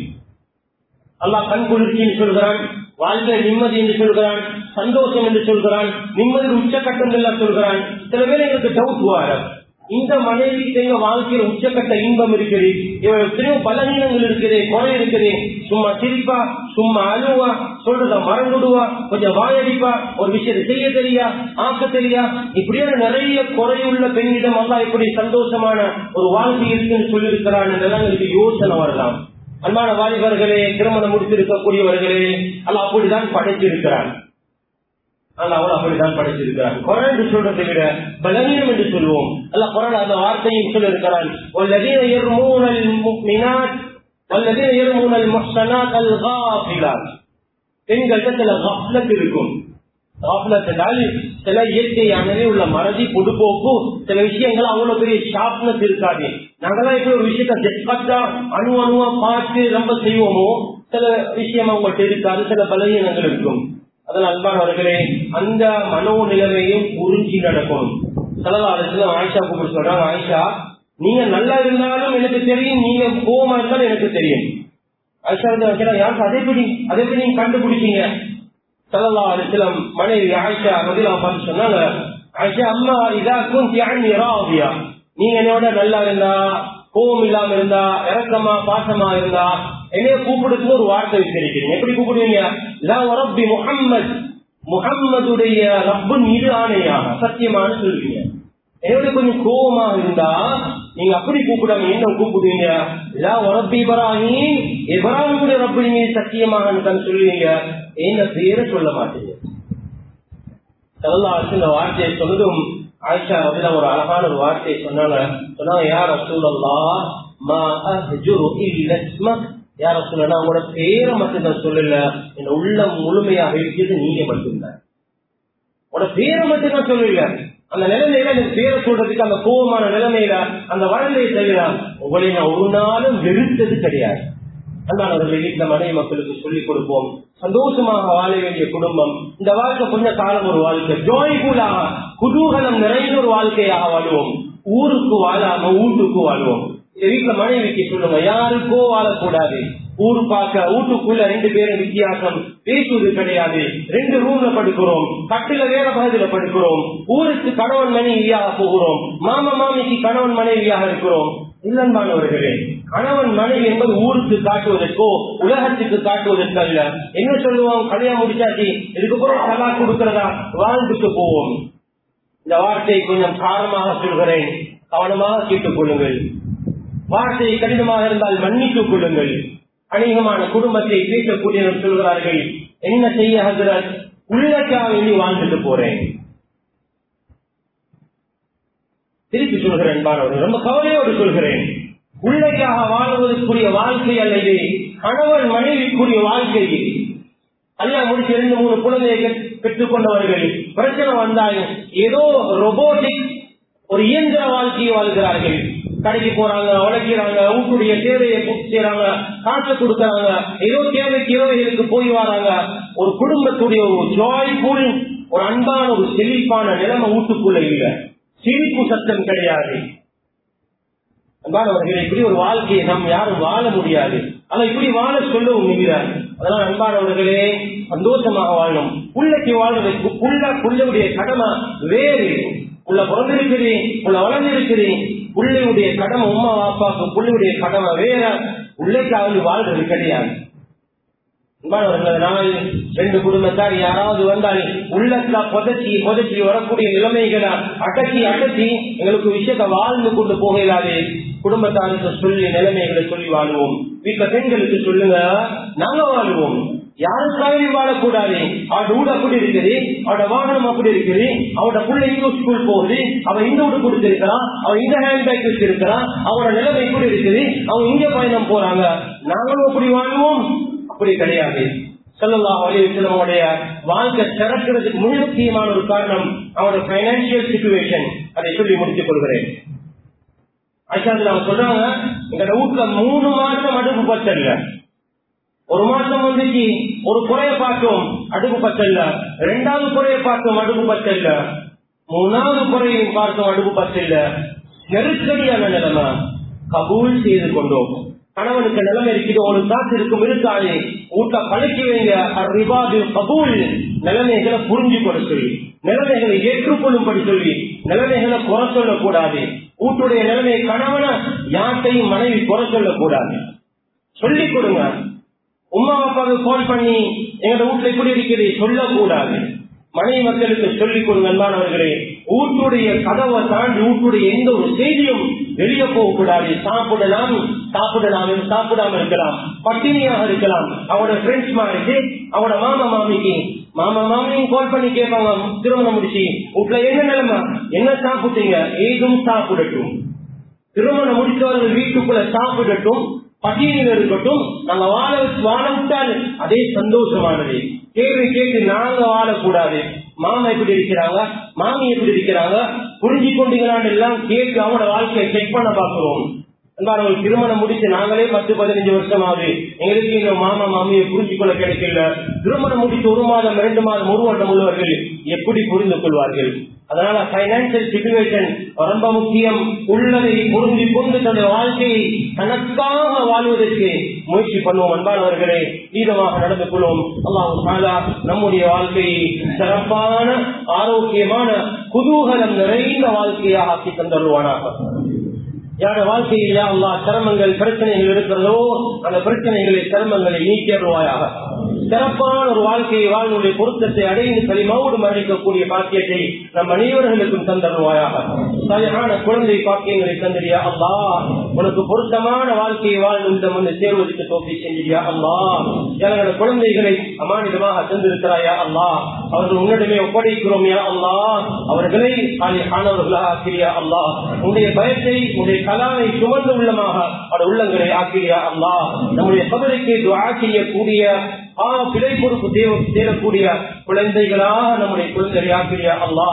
அல்லாஹ் கண் குளிர்ச்சின்னு சொல்கிறான் வாழ்க்கை நிம்மதி என்று சொல்கிறான் சந்தோஷம் என்று சொல்கிறான் நிம்மதி உச்சக்கட்டங்கள் சொல்கிறான். சில பேர் எங்களுக்கு டவுட் வாரம் இந்த மனைவிக்கு எங்க வாழ்க்கையில் உச்சக்கட்ட இன்பம் இருக்குது. இவன் எத்தனையோ பலவீனங்கள் இருக்குது குறை இருக்குது. சும்மா சிரிப்பா சும்மா அழுவா சொல்றத மறந்துடுவா கொஞ்சம் வாயடிப்பா ஒரு விஷயத்தை செய்ய தெரியா ஆக்க தெரியா? இப்படியான நிறைய குறையுள்ள பெண்ணிடம் எல்லாம் இப்படி சந்தோஷமான ஒரு வாழ்க்கை இருக்குன்னு சொல்லியிருக்கிறான் எங்களுக்கு யோசனை வரலாம். அன்பான வாலிபர்களே திருமணம் முடித்திருக்கக்கூடியவர்களே அல்ல அப்படிதான் படைத்திருக்கிறான். அவரும் அப்படித்தான் படிச்சிருக்கிறார் குரான் சொல்றதை விட பலவீனம் என்று சொல்வோம். அல்ல குரான் அந்த வார்த்தையும் சொல்லியிருக்கிறான். இருக்கும். சில இயற்கையானவே உள்ள மறதி பொதுப்போக்கு சில விஷயங்கள் அவ்வளவு பெரிய ஷார்ப்னஸ் இருக்காது. நாங்களாம் இப்படி ஒரு விஷயத்த அணு அணுவா பார்த்து ரொம்ப செய்வோமோ சில விஷயமா அவங்கள்ட்ட இருக்காது சில பலவீனங்கள் இருக்கும். அதனால் அன்பானவர்களே அந்த மனோ நிலைமையும் புரிஞ்சு நடக்கணும். தலவாரத்துல ஆயிஷா கூப்பிட்டு சொல்றாங்க ஆயிஷா நீங்க நல்லா இருந்தாலும் எனக்கு தெரியும் நீங்க கோவமா இருந்தாலும் எனக்கு தெரியும். ஆயிஷா வந்து யாருக்கு அதே எப்படி அதே எப்படி நீங்க கண்டுபிடிச்சீங்க? சல்லா அலிஸ்லாம் மனைவி ஆயிஷா பதிலா பார்த்து சொன்னாங்க ஆயிஷா அம்மா இதா குந்தி அண்ணி ராவியா நீங்க என்னோட நல்லா இருந்தா கோவம் இல்லாம இருந்தா இறக்கமா பாசமா இருந்தா என்னைய கூப்பிடுறதுக்கு ஒரு வார்த்தை வச்சிருக்கீங்க எப்படி கூப்பிடுவீங்க? ரப்பி முஹம்மத். முகம்மதுடைய ரப்பன் மீது ஆணையாக சத்தியமான சொல்வீங்க என்னோட கொஞ்சம் கோபமா இருந்தா நீங்க அப்படி கூப்பிடாம என்ன கூப்பிடுவீங்க? லா ரப்பி இப்ராஹிம். இப்ராஹிமுடைய ரப்பின் மீது சத்தியமாக சொல்லுவீங்க என்ன பேரை சொல்ல மாட்டீங்க? இந்த வார்த்தையை சொன்னதும் ஆயிஷா அப்படின்னா ஒரு அழகான ஒரு வார்த்தையை சொன்னாங்க. சொன்னாங்க யார் ரசூலல்லா மா அஹ்ஜுரு இல்ல இஸ்மக். யார சொல்லனா உங்களோட பேரை மட்டும் நான் சொல்லல. என் உள்ளம் முழுமையாக இருக்கிறது நீங்க மட்டும்தான். உங்களோட பேரை மட்டும் நான் சொல்லல. அந்த நிலைமையில எனக்கு பேரை சொல்றதுக்கு அந்த கோபமான நிலைமையில அந்த வளர்ந்ததை தவிர உங்களை நான் ஒரு நாளும் வெறுத்தது கிடையாது. அன்பானவர்களை வீட்டுல மனைவி மக்களுக்கு சொல்லிக் கொடுப்போம். சந்தோஷமாக வாழ வேண்டிய குடும்பம். இந்த வாழ்க்கை கொஞ்ச காலம் ஒரு வாழ்க்கை. ஜோய்ஃபுல்லாக குதூகலம் நிறைந்த ஒரு வாழ்க்கையாக வாழ்வோம். ஊருக்கு வாழாம வீட்டுக்கு வாழ்வோம். வீட்டுல மனைவிக்கு சொல்லுங்க யாருக்கோ வாழக்கூடாது ஊரு பார்க்க வீட்டுக்குள்ள ரெண்டு பேரும் வித்தியாசம். பேசுவது கிடையாது. ரெண்டு ரூம்ல படுக்கிறோம். கட்டில வேற பகுதியில படுக்கிறோம். ஊருக்கு கணவன் மனைவியாக போகிறோம். மாமா மாமிக்கு கணவன் மனைவியாக இருக்கிறோம். இல்லன்பானவர்களே கணவன் மனைவி என்பது ஊருக்கு காட்டுவதற்கோ உலகத்துக்கு காட்டுவதற்கு அல்ல என்ன சொல்லுவோம் கல்யாணம் முடிச்சாச்சு. இதுக்கப்புறம் தலா கொடுக்கிறதா? வாழ்ந்துட்டு போவோம். இந்த வார்த்தையை கொஞ்சம் காரணமாக சொல்கிறேன். கவனமாக கேட்டுக் கொள்ளுங்கள் வார்த்தை கடினமாக இருந்தால் மன்னித்துக் கொள்ளுங்கள். அநேகமான குடும்பத்தை பேசக்கூடியவர் சொல்கிறார்கள் என்ன செய்ய ஹசரத்? உள்ளக்காக வேண்டி வாழ்ந்துட்டு போறேன். திருப்பி சொல்கிறேன் பானவர்கள் ரொம்ப கவலையோடு சொல்கிறேன். உள்ளக்காக வாழ்வதற்குரிய வாழ்க்கை அல்லது கணவன் மனைவிக்குரிய வாழ்க்கை கல்யாணம் முடிச்சு இரண்டு மூணு குழந்தையை பெற்றுக் கொண்டவர்கள் பிரச்சனை வந்தால் ஏதோ ரொபோட்டிக் ஒரு இயந்திர வாழ்க்கையை வாழ்கிறார்கள். கடைக்கு போறாங்க உழைக்கிறாங்க வீட்டுடைய தேவையை பூர்த்தி செய்யறாங்க காசு கொடுக்கறாங்க ஏதோ தேவைக்கு இரவைகளுக்கு போய் வராங்க. ஒரு குடும்பத்துடைய ஒரு ஜாய்ஃபுல் ஒரு அன்பான ஒரு செழிப்பான நிலைமை வீட்டுக்குள்ள இல்ல. சிரிப்பு சத்தம் கிடையாது. அன்பானவர்கள் இப்படி ஒரு வாழ்க்கையை நாம் யாரும் வாழ முடியாது. ஆனா இப்படி வாழ சொல்லவும் முடியாது அதனால அன்பானவர்களே சந்தோஷமாக வாழணும். புள்ளைக்கு வாழ்வதற்கு புள்ள புள்ளையுடைய கடமை வேறு. உள்ள பிறந்திருக்கிறேன் உள்ள வளர்ந்திருக்கிறேன் பிள்ளையுடைய கடமை உமா வாப்பாக்கு பிள்ளையுடைய கடமை வேற. பிள்ளைக்காவது வாழ்றது கிடையாது. நாள் ரெண்டு குடும்பத்தார் யாராவது வந்தால் உள்ளத்தா புதச்சி புதச்சி வரக்கூடிய நிலைமைகளை அடக்கி அடக்கி எங்களுக்கு விஷயத்தை வாழ்ந்து கொண்டு போகலாது. குடும்பத்தாருக்கு சொல்லி நிலைமைகளை சொல்லி வாழ்வோம். வீட்டுல பெண்களுக்கு சொல்லுங்க நாங்க வாழ்வோம். யாருக்காகவும் வாழக்கூடாது. அவட ஊட அப்படி இருக்குது அவட வாகனம் அப்படி இருக்குது அவட பிள்ளை இந்த ஸ்கூல் போகுது அவன் இந்த ஊடு கொடுத்திருக்கிறான் அவன் இந்த ஹேண்ட் பேக் வச்சிருக்கிறான் அவனோட நிலைமை இப்படி இருக்குது அவன் இங்க பயணம் போறாங்க. நாங்களும் அப்படி வாழ்வோம். அப்படி கிடையாது. சொல்லலா அவருடைய வாழ்க்கை திறக்கிறதுக்கு மிக முக்கியமான ஒரு காரணம் அவனோட பைனான்சியல் சுச்சுவேஷன் அதை சொல்லி முடித்துக் கொள்கிறேன். அச்சாந்து அவங்க சொல்றாங்க எங்களோட வீட்டுல மூணு மாசம் அடுப்பு பத்தல்ல ஒரு மாசம் வந்துச்சு ஒரு குறைய பார்த்தோம் அடுப்பு பச்சல்ல ரெண்டாவது குறைய பார்த்தோம் அடுப்பு பச்சல்ல மூணாவது குறையும் பார்த்தோம் அடுப்பு பச்சல்ல நெருக்கடியான நிலைமை கபூல் செய்து கொண்டோம். கணவனுக்கு நிலைமை இருக்குது உங்களுக்கு காசு இருக்கும் இருக்காது. ஊட்ட பழக்கி வைங்க. அறிவாது கபூல். நிலைமைகளை புரிஞ்சு கொடு சொல்லி நிலைமைகளை ஏற்றுக்கொள்ளும்படி சொல்லி நிலைமைகளை குறை சொல்லக்கூடாது. வீட்டுடைய நிலைமை கணவனை யார்த்தையும் மனைவி குறை சொல்லக்கூடாது. சொல்லிக் கொடுங்க. உமா அப்பாவுக்கு கால் பண்ணி எங்களோட வீட்டுல இப்படி இருக்குது சொல்லக்கூடாது. மனைவி மக்களுக்கு சொல்லிக் கொடுங்க அன்பானவர்களே கதவை தாண்டி வீட்டுடைய எந்த ஒரு செய்தியும் வெளியே போகக்கூடாது. சாப்பிடலாம் சாப்பிடலாம் சாப்பிடாம இருக்கலாம். பட்டினியாக இருக்கலாம். அவனோட ஃப்ரெண்ட்ஸ் மாதிரி அவனோட மாமா மாமிக்கு மாமா மாமியும் கால் பண்ணி கேட்பாங்க திருமணம் முடிச்சு வீட்டுல என்ன நிலைமை? என்ன சாப்பிட்டீங்க? ஏதும் சாப்பிடட்டும். திருமணம் முடித்தவர்கள் வீட்டுக்குள்ள சாப்பிடட்டும். பட்டியலில் இருக்கட்டும். நம்ம வாழ வாழ விட்டால் அதே சந்தோஷமானது. கேள்வி கேட்டு நாங்க வாழக்கூடாது. மாமா எப்படி இருக்கிறாங்க? மாமி எப்படி இருக்கிறாங்க? புரிஞ்சு கொண்டீங்களான்னு எல்லாம் கேட்டு அவங்களோட வாழ்க்கையை செக் பண்ண பாக்குறோம் அவங்களுக்கு திருமணம் முடிச்சு நாங்களே பத்து பதினஞ்சு வருஷம் ஆகுது எங்களுக்கு இன்னும் மாமா மாமியை புரிஞ்சு கொள்ள கிடைக்கல. திருமணம் முடித்து ஒரு மாதம் இரண்டு மாதம் ஒரு வருடம் உள்ளவர்கள் எப்படி புரிந்து கொள்வார்கள்? அதனால பைனான்சியல் சிச்சுவேஷன் ரொம்ப முக்கியம். உள்ளதை பொருந்தி கொண்டு தன்னுடைய வாழ்க்கையை தனக்காக வாழ்வதற்கு முயற்சி பண்ணுவோம் அன்பானவர்களே. நீதமாக நடந்து கொள்வோம். அல்லாஹ் நம்முடைய வாழ்க்கையை சிறப்பான ஆரோக்கியமான குதூகலம் நிறைந்த வாழ்க்கையாக ஆக்கி தந்தருவானாக. யார வாழ்க்கையில் யா அல்லா சிரமங்கள் பிரச்சனைகள் இருக்கிறதோ அந்த பிரச்சனைகளை சிரமங்களை நீக்கிடுவாயாக சிறப்பான ஒரு வாழ்க்கையை வாழ்வுடைய பொருத்தத்தை அடைந்து களிமாவோடு மரணிக்கக்கூடிய பாக்கியத்தை நம் அனைவர்களுக்கும் தந்தருவாயாக சரியான குழந்தை பாக்கியங்களை தந்திரியா அல்லா உனக்கு பொருத்தமான வாழ்க்கையை வாழ்ந்து வந்து சேர்வதற்கு தோப்பி செஞ்சிரியா அல்லா எனது குழந்தைகளை அமானிதமாக தந்திருக்கிறாயா அல்லா அவர்கள் உன்னிடமே ஒப்படைக்கிறோம் யா அல்லா அவர்களை ஆனவர்களாக ஆக்கிரியா அல்லா உன்னுடைய பயத்தை உன்னுடைய கலாவை சுமந்து உள்ளமாக அவர் உள்ளங்களை ஆக்கிரியா அல்லா நம்முடைய கபலைக்கு துவா செய்யக்கூடிய பிழை பொறுப்பு தேவ குழந்தைகளாக நம்முடைய குழந்தைகளை ஆக்கிரியா அல்லா